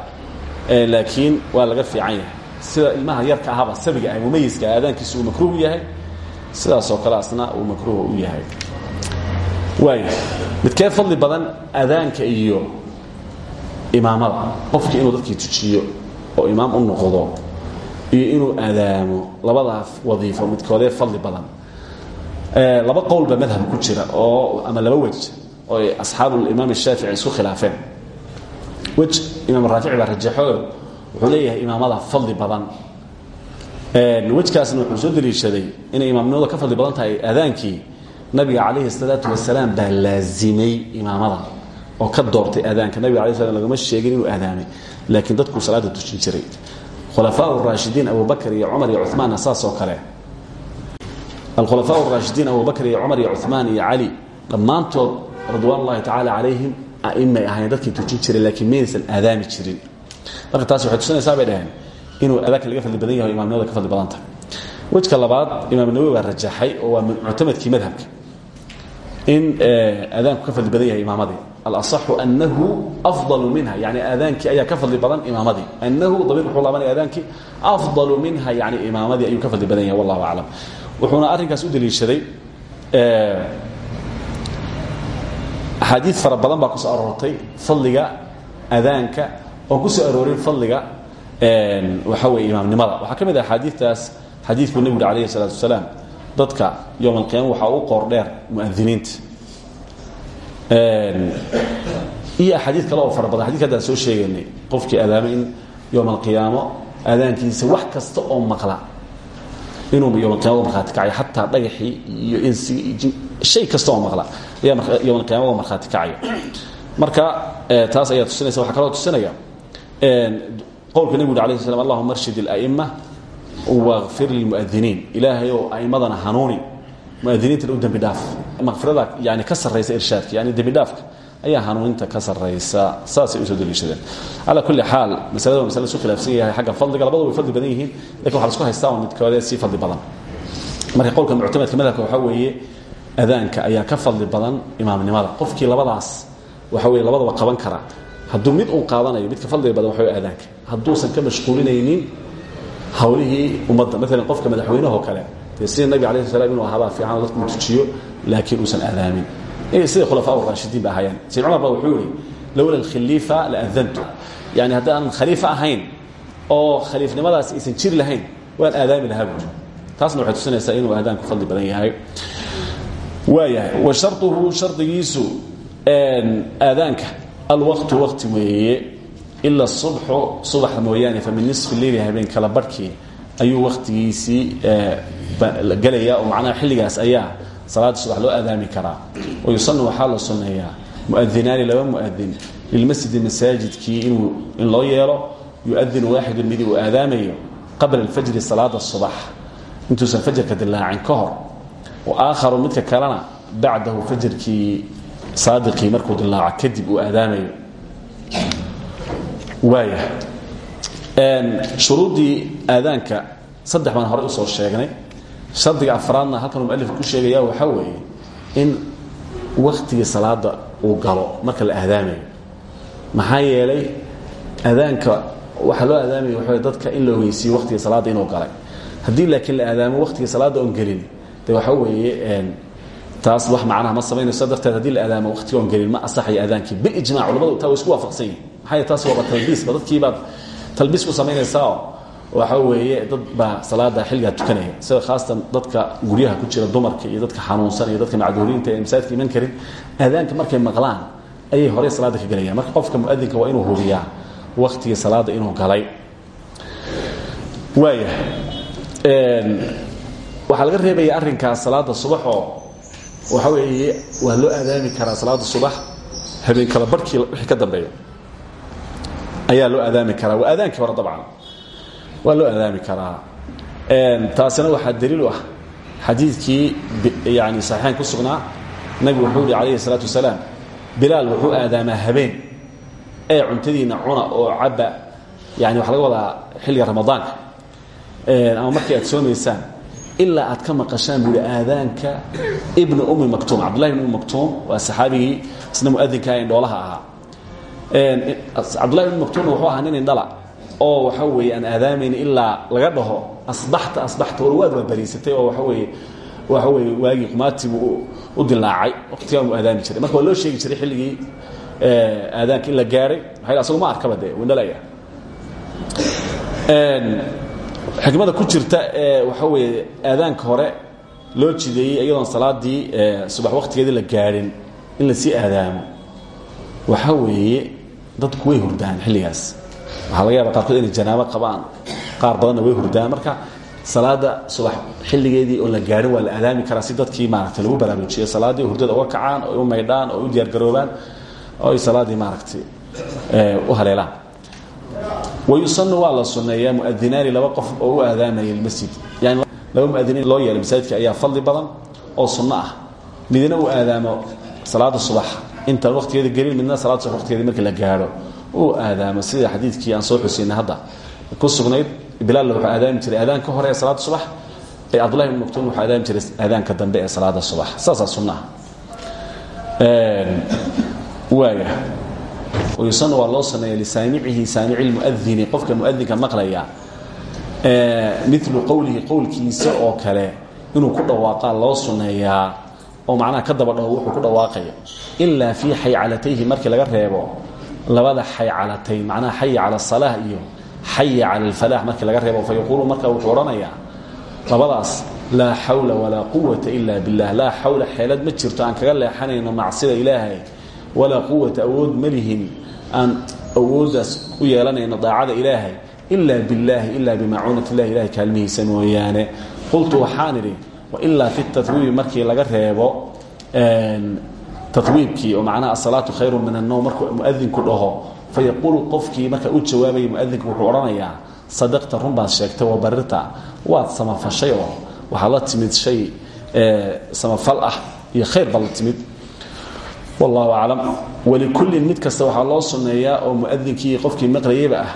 A: laakiin waa laga fiican yahay. Sida ilmaha yarka ahaba sabiga ah mumayiska aadaankiisa uu makruuh yahay sidaasoo kale asna uu makruuh u yahay. Waay midkee fadli badan adaanka iyo imaamada. Qofkii inuu dadkii tujiyo oo imaam u noqdo iyo inuu aadaamo labadaa wadiifo midkoodee fadli badan. Laba qowlba madhab ku jira oo ama laba wej oo ay asxaabulimaam shaafici isku khilaafeen. Wej imaam raafici baa rajaxoo wuxuu leeyahay imaamada fadli badan wejkaasna wuxuu soo deliishaday inay imaamnimadu ka fadli badan tahay aadaankii nabiga calayhi salaatu wasalaam baa laazimay imaamada oo ka doortay aadaanka nabiga alay slam lagama sheegin inuu aadaamay laakiin dadkuu salaada tujin jiray. Khulafaa raashidiin abubakr iyo cumar iyo cumaanna saas oo kale. Alkhulafaa raashidiin abubakr iyo cumar iyo cumaan iyo cali dhammaantood ridwaan ullahi tacaala calayhim aimay dadkii tujin jiray laakiin mayaysan aadaami jirin. Marka taas waxay tusinaysaa bay inuu adaanka laga fadli badan yahay o imamnimada ka fadli badan tahay wejka labaad imaam nawowi baa rajaxay oo waa muctamadkii madhabka in aadaanku ka fadli badan yahay imaamadii alaصaxu anahu afضalu minha yani aadaankii ayaa ka fadli badan imaamadii anahu damiir wuxuu laabanaya aadaankii afضalu minha yani imaamadii ayuu ka fadli badan yahay wallahu aclam wuxuuna arrinkaas u deliishaday axaadiid fara badan baa ku soo aroortay fadliga adaanka oo ku soo aroorin fadliga waxaa weeye imaamnimada. Waxaa ka mid ah axaadiidtaas xadiidkuu nebigu alayh الsalaatu wasalaam dadka yowm alqiyama waxaa ugu qoor dheer muadiniinta iyo axaadiid kale oo fara badan xadidka haddaan soo sheegaynay qofkii adaamo in yowm alqiyaamo aadaankiisa wax kasta oo maqla inuu yowm alqiyama markhaati kacayo xataa dhagaxii iyo jin shay kasta oo maqla ayaa yowm alqiyama markhaati kacaya marka taas ayaa tusinaysa waxaa kaloo tusinaya qowlka nebigu alayh slam allahuma arshid اla'ima waqfir lilmuadiniin ilaahay ou aimadana hanuuni. Muadiniintana u dembi dhaaf. Maqfirada yani ka sarraysa irshaadka yani dembi dhaafka ayaa hanuuninta ka sarraysa. Saasay u soo daliishadeen. Calaa kulli xaal masalada waa masale isu khilaafsan yahay xagga fadliga labada way fadli badan yihiin laakiin waxa la isku haystaa oo midkoodee sii fadli badan. Marka qowlka muctamadka madhabka waxaa weeye adaanka ayaa ka fadli badan imaamnimada. Qofkii labadaas waxa weye labadaba qaban kara hadduu mid uu qaadanayo midka fadliga badan waxa wey adaanka hadduusan ka mashquulinaynin hawlihii ummadda maalan qofka madaxweynehoo kale. Dee sida nabig alay sl slam inuu ahaabaa fiican dadku tujiyo laakiin uusan aadaamin. Sida khulafaa raashidiin ba ahaayeen sayd cumar ba wuxuu yihi lowla alkhiliifa la adantu yani haddaanan khaliifa ahayn oo khaliifnimadaas aysan jiri lahayn waan aadaami lahaa buuri taasna waxay tusinaysaa inuu aadaanku fadli badan yahay. Waayahay wa sharduhu shardigiisu aadaanka alwaqtu waqti weeye ila subxu subaxa mooyaane fa min nisfi leyli habeen kala barhkii ayuu wakhtigiisii gelaya oo macnaha xilligaas ayaa salaada subax loo aadaami karaa. Wayusanu waxaa la sunneeyaa muadinaani laba muadin lilmasjidi masaajidkii in loo yeelo yuadinu waaxidu midi uu aadaamayo qabla alfajri salaada subax intuusan fajarka dilaacin ka hor. Wa aakharu midka kalena bacdahu fajarkii saadiqii markuu dilaaco kadib uu aadaamayo. Waaya shuruuddii aadaanka saddex baan horey u soo sheegnay. Shardiga afraadna halkan uu mualif ku sheegaya waxaa weeye in waktigii salaada uu galo marka la aadaamayo. Maxaa yeelay aadaanka waxaa loo aadaamaya waxa dadka in la ogeysiiyo waktigii salaadda inuu galay. Haddii laakiin la aadaamo waktigii salaadda oon gelin de waxa weeye taas wax macnaha ma samaynayso darteed haddii la aadaamo waktiga oon gelin ma asaxayo aadaankii. Bilijmac culamadu taa way isku waafaqsan yihiin maxaa taas waaba talbiisba dadkiibaad talbiis ku samaynaysaa waxa weeye dad baa salaada xilligaa tukanaya. Sida khaasatan dadka guryaha ku jira dumarka iyo dadka xanuunsan iyo dadka macduuriinta ee masaajidka iman karin aadaanka markay maqlaan ayay horey salaada ka gelayaan. Marka qofka muadinka waa inuu hubiyaa waktigii salaada inuu galay. Waaya waxaa laga reebaya arrinkaas salaada subaxoo waxa weeye waa loo aadaami karaa salaada subax habeen kala barhkii wixii ka dambeeya. Ayaa loo aadaami karaa. Waa aadaankii hore dabcan. Waa loo aadaami karaa. Taasina waxaa daliil ah xadiidkii yani saxiixayn ku sugnaa. Nabigu wuxuu yihi calayhi salaatu wasalaam bilaal wuxuu aadaamaa habeen. Ee cuntadiina cuna oo cabba. Yani waxa laga wadaa xilliga ramadaanka. Ama markii aad soomaysaan ilaa aad ka maqashaan buuhi aadaanka ibnu ummi maktuum cabdullahi ibn ummi maktuum waa saxaabigii isna muadinka indhoolaha ahaa. Cabdullahi ibn maktuumna wuxuu ahaa nin indhala oo waxa weeye aan aadaamayn ilaa laga dhaho asbaxta asbaxta warwaad waa bariisatay oo waxa weeye waxa weeye waagii qumaatibuu u dilaacay waqtigaa mu aadaami jiray. Marka loo sheegi jiray xilligii aadaanka in la gaaray. Maxaa asagu ma arkaba dee windhalaya xikmada ku jirta ee waxa weeye aadaanka hore loo jideeyey iyadoon salaadii subax waqtigeedii la gaadhin in la sii aadaamo. Waxa weeye dadku way hurdaan xilligaas. Waxaa laga yaaba qaarkood inay janaabo qabaan qaar badanna way hurdaan. Marka salaada subax xilligeedii oon la gaadhin waa la aadaami karaa si dadkii maaragtay lagu baraarujiyo. Salaaddii hurdada uga kacaan oo u maydhaan oo u diyaargaroobaan oo ay salaaddii maaragtay u haleelaan wayusanu waa la sunneeyaa muadinaani laba qof oo u aadaamaya masjid yani laba muadiniin loo yeelay masaajidka ayaa fadli badan oo sunno ah midna uu aadaamo salaada subax intaan waqtigeeda gelin midna salaada subax waqtigeeda markii la gaadho uu aadaamo sida xadiidkii aan soo xusaynay hadda ku sugnayd bilaal wuxuu aadaami jiray aadaanka hore ee salaada subax ee cabdullahi ibn maktuum wuxuu aadaami jiray aadaanka dambe ee salaada subax saasaa wayusana waa loo saneeya lisaamicihi saamici lmuadini qofka muadinka maqlaya. Milu qowlihi qowlkiisa oo kale inuu ku dhawaaqaa loo suneeyaa oo macnaha ka daba dhaho wuxuu ku dhawaaqayo ilaa fii laga reebo labada xaycalatayn macnaha xaya cala asalah iyo xaya cala alfalax markii laga reebo fa marka wuxuu odhanayaa labadaas laa xawla walaa quwata ila billah laa xawla xeelad ma jirto aan kaga leexanayno macsida ilaahay walaa quwata awood ma lihin aan u yeelanayno daacada ilaahay ila billaahi ila bimacuunat illahi ilahay kaalmihiisa mooyaane. Qultu waxaan idhi wailaa fi tatwiibi markii laga reebo tatwiibkii oo macnaha asalaatu khayru min annowm markuu muadinku dhaho fayaquulu qofkii marka u jawaabaya muadinku wuxuu odhanayaa sadaqta run baad sheegtay wabarirta waad samafashay oo waxaad la shay samafal ah iyo khayr baad wallahu aclam walikullin mid kasta waxaa loo sunneeyaa oo muadinkii qofkii maqlayeyba ah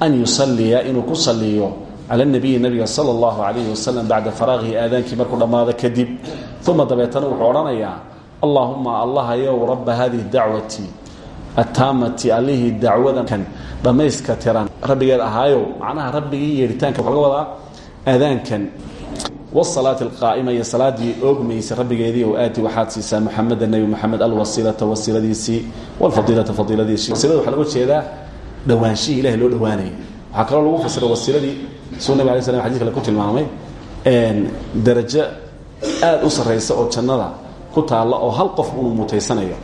A: an yusaliya inuu ku saliyo cala nabiyi nabiga sala allahu calayhi wasalam bacda faraaqihi aadaankii markuu dhammaado kadib. Uma dabeetana wuxuu odhanayaa allaahuma allahayow rabba hadihi dacwati attaamati allihii dacwadankan dhammayska tiran. Rabbigeed ahaayow macnaha rabbigii yeedhitaanka waxa laga wadaa aadaankan wsalaati alqaa'ima iyo salaadii oogmaysa rabbigeedii o aati waxaad siisaa muxameda nebi moxamed alwasiilata wasiiladiisii walfadiilata fadiiladiisii wasiilada waxaa loga jeedaa dhawaanshihii ilahay loo dhowaanayay waxaa kaloo lagu fasira wasiiladii suu nabig alay slam xadis kale ku tilmaamay darajo aad u sarraysa oo jannada ku taalla oo hal qof uu mutaysanayo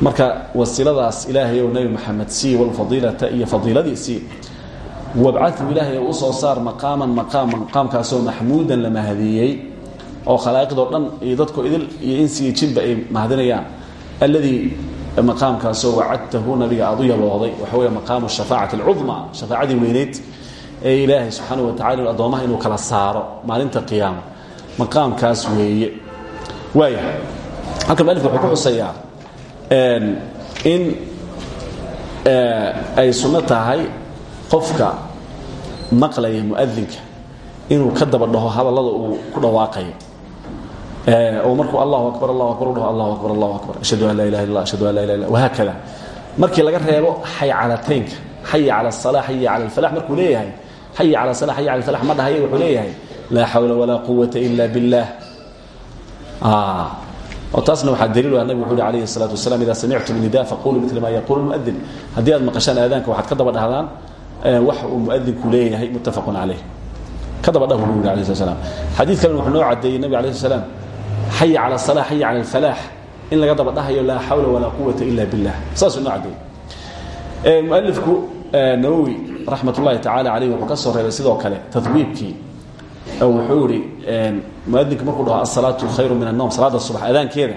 A: marka wasiiladaas ilaahay ou nebi moxamed sii walfadiilata iyo fadiiladiisii wabcadu ilaahay u soo saar maqaaman maqaam maqaamkaasoo maxmuudan la mahadiyey oo khalaa'iqdoo dhan iyo dadko idil iyo insiyo jinba ay mahadinayaan. Alladii maqaamkaasoo wacadtahu nabiga aad u waxa wey maqaamu shafaacati alcudma shafaacadii weyneyd ee ilaahay subxaanau watacala addoommaha inuu kala saaro maalinta qiyaama. Maqaamkaas weeye. Waaya halkan malifka wuxuu ku xusayaa in ay sunno tahay qofka maqlaya muadinka inuu ka daba dhaho hadallada uu ku dhawaaqayo. Oo markuu allahu akbar allahu akbar u dhaho allahu akbar allahu akbar ashhadu an laa ilaha illa ashhadu an laa ilaha illa wahaakada markii laga reebo xay calataynka xayi cala asala xayi cala alfalax markuu leeyahay xayi cala asala xayi cala alfalax ma dhahaye wuxuu leeyahay laa xawla walaa quwata ila billah. Daliil ah nabig wuxu uhi alayhi الsalatu wasalam ida samictum nida faquluu mila ma yaqulu muadin haddii aad maqashaan aadaanka waxaad ka daba dhahdaan wax uu muadinku leeyahay muttafaqu calayh. Ka daba dhah yidhi alayh slat slam xadiid kalena wuxuu noo caddeeyey nabig alayh slat slam xaya cala الsalaa xaya cala alfalaax in laga daba dhahayo laa xawla walaa quwata ila billah. Saasuu noo caddeeyey. Mualifku nawowi raxmat ullahi tacala caleyh wuxuu ka soo reebay sidoo kale tadwiibkii. Wuxuu ihi muadinka markuu dhaho asalaatu khayru min anom salaada subax aadaankeeda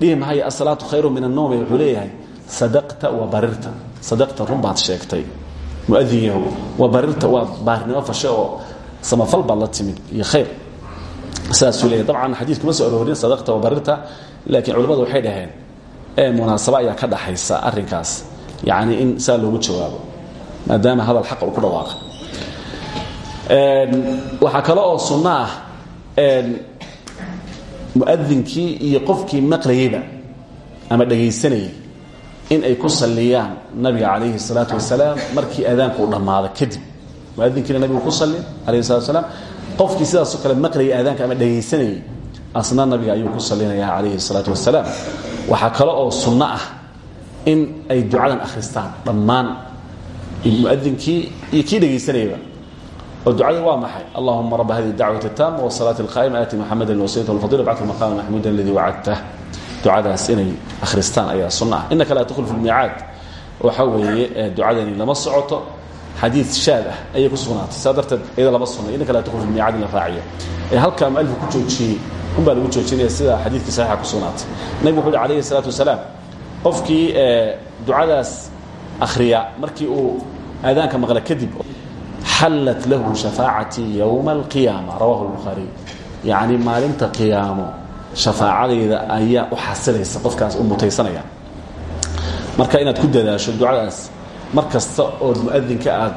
A: dhihi mahay asalaatu khayru min anom wuxuu leeyahay sadaqta wa barirta. Sadaqta run baad sheegtay muadin yahow wa barirta waad baarnimo fashe oo samafal baad la timid. Iyo khayr. Saasuu leeyahy dabcan xadiis kuma soo aroorin sadaqta wa barirta laakiin culimmadu waxay dhaheen munaasabo ayaa ka dhaxaysa arrinkaas. Yacni in saa loogu jawaabo maadaama hadal xaqa uu ku dhawaaqa waxaa kale oo sunno ah muadinkii iyo qofkii maqlayeyba ama dhegaysanayay in ay ku saliyaan nabiga calayhi salaatu wasalaam markii aadaanku dhammaado kadib. Muadiinkiina nabigu ku sali alayh salatu wasalaam. Qofkii sidaasoo kale maqlayay aadaanka ama dhegaysanayay asna nabiga ayuu ku salinayaa calayhi salaatu wasalaam. Waxaa kale oo sunno ah in ay ducadan akhristaan dhammaan. Muadinkii iyo kii dhegaysanayaba oo ducada waa maxay? Allahuma raba hadihi dacwat taama wasalaati alqaa'ima aati muxamada wasiyata alfadila bacdhu maqaama maxmuuda aladii wacadtah ducadaas inay akhristaan ayaa sunno ah inaka laa tdkhul fi lmiicaad waxa weeye ducadani lama socoto xadiid shaad ah ayay ku sugnaatay. Saa darteed iyada lama sunay inaka laa tdkhul fi lmiicaad in la raaciyo. Ee halkaa mualifku ku joojiyey un baa lagu joojinaya sida xadiidkii saxiixa ku sugnaatay. Nabigu wuxu uhi alayhi الsalaatu wasalaam qofkii ducadaas akhriya markii uu aadaanka maqla kadib xallat lahu shafaacatii yowma alqiyaama. Rawahu lbukhaariy yacni maalinta qiyaamo shafaacadayda ayaa u xasilaysa qofkaas u mutaysanaya. Marka inaad ku dadaasho ducadaas mar kasta ood muadinka aad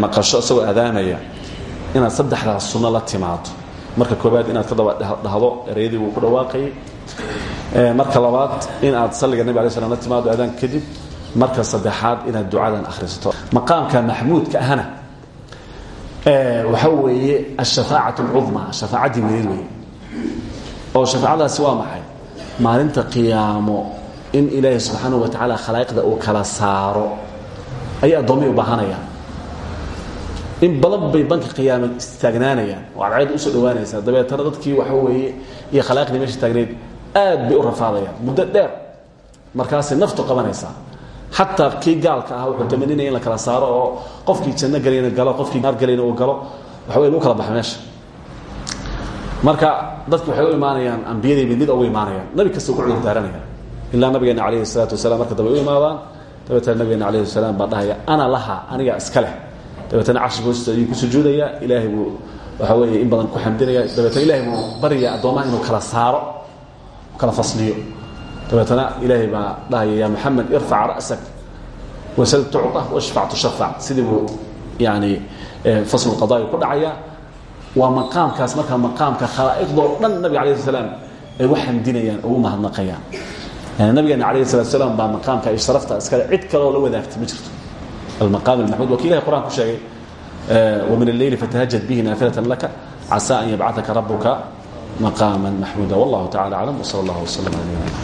A: maqasho isagoo aadaamaya inaad saddexdaas sunno la timaado marka koobaad inaad ka daba dhahdo ereyadii uu ku dhawaaqayay marka labaad in aad salliga nabig alay slam la timaado aadaanka kadib marka saddexaad inaad ducadan akhristo maqaamka maxmuudka ahna waxaa weeye ashafaacat اlcudma shafaacaddii weyneed wey oo shafaacadaasi waa maxay? Maalinta qiyaamo in ilaahay subxaanaه wa tacaala khalaa'iqda uu kala saaro. Ayay addoommay u baahanayaan in badan bay banka qiyaama istaagnaanayaan. Oo cadceed u soo dhowaanaysaa dabeetana dadkii waxa weeye iyo khalaa'iqdii meesha taagneyd aad bay u muddo dheer markaasay naftu qabanaysaa. Xataa kii gaalka ah wuxuu tamaninaya in la kala saaro oo qofkii janno galayna galo qofkii naar galayna uu galo. Waxa wey lagu kala meesha marka dadki waxay u imaanayaan ambiyadii mid mid ugu imaanayaan. Nabi kasta ku cudur daaranaya ilaa nabigeena calayhi salaatu wasalam marka dambe u imaadaan dabeetana nabigeena calayhi salaam baa dhahaya ana laha aniga iska leh. Dabeetana carshiga hoostiisa ayuu ku sujuudaya ilaahay buu waxa weeye in badan ku xamdinaya dabeetana ilahay buu barya addoommaha inuu kala saaro kala fasliyo. Dabeetana ilaahay baa dhahaya ya moxamed irfac ra'sak wasal tucطa washfac tushafac sidii buu yani faslu qadaai ku dhacaya waa maqaamkaas markaa maqaamka khalaa'iqdoo dhan nabiga alayh salaam ay u xamdinayaan oo mahadnaqayaan. Nabigeena alayh salaatu salaam baa maqaamka iyo sharafta iskale cid kaloo la wadaagta ma jirto. Almaqaam almaxmuud waa ki quraan ku sheegay wamin alleyli fatahajad bihi naafilatan laka casaa an yabcataka rabuka maqaaman maxmuuda wallahu tacala aclam wsala allah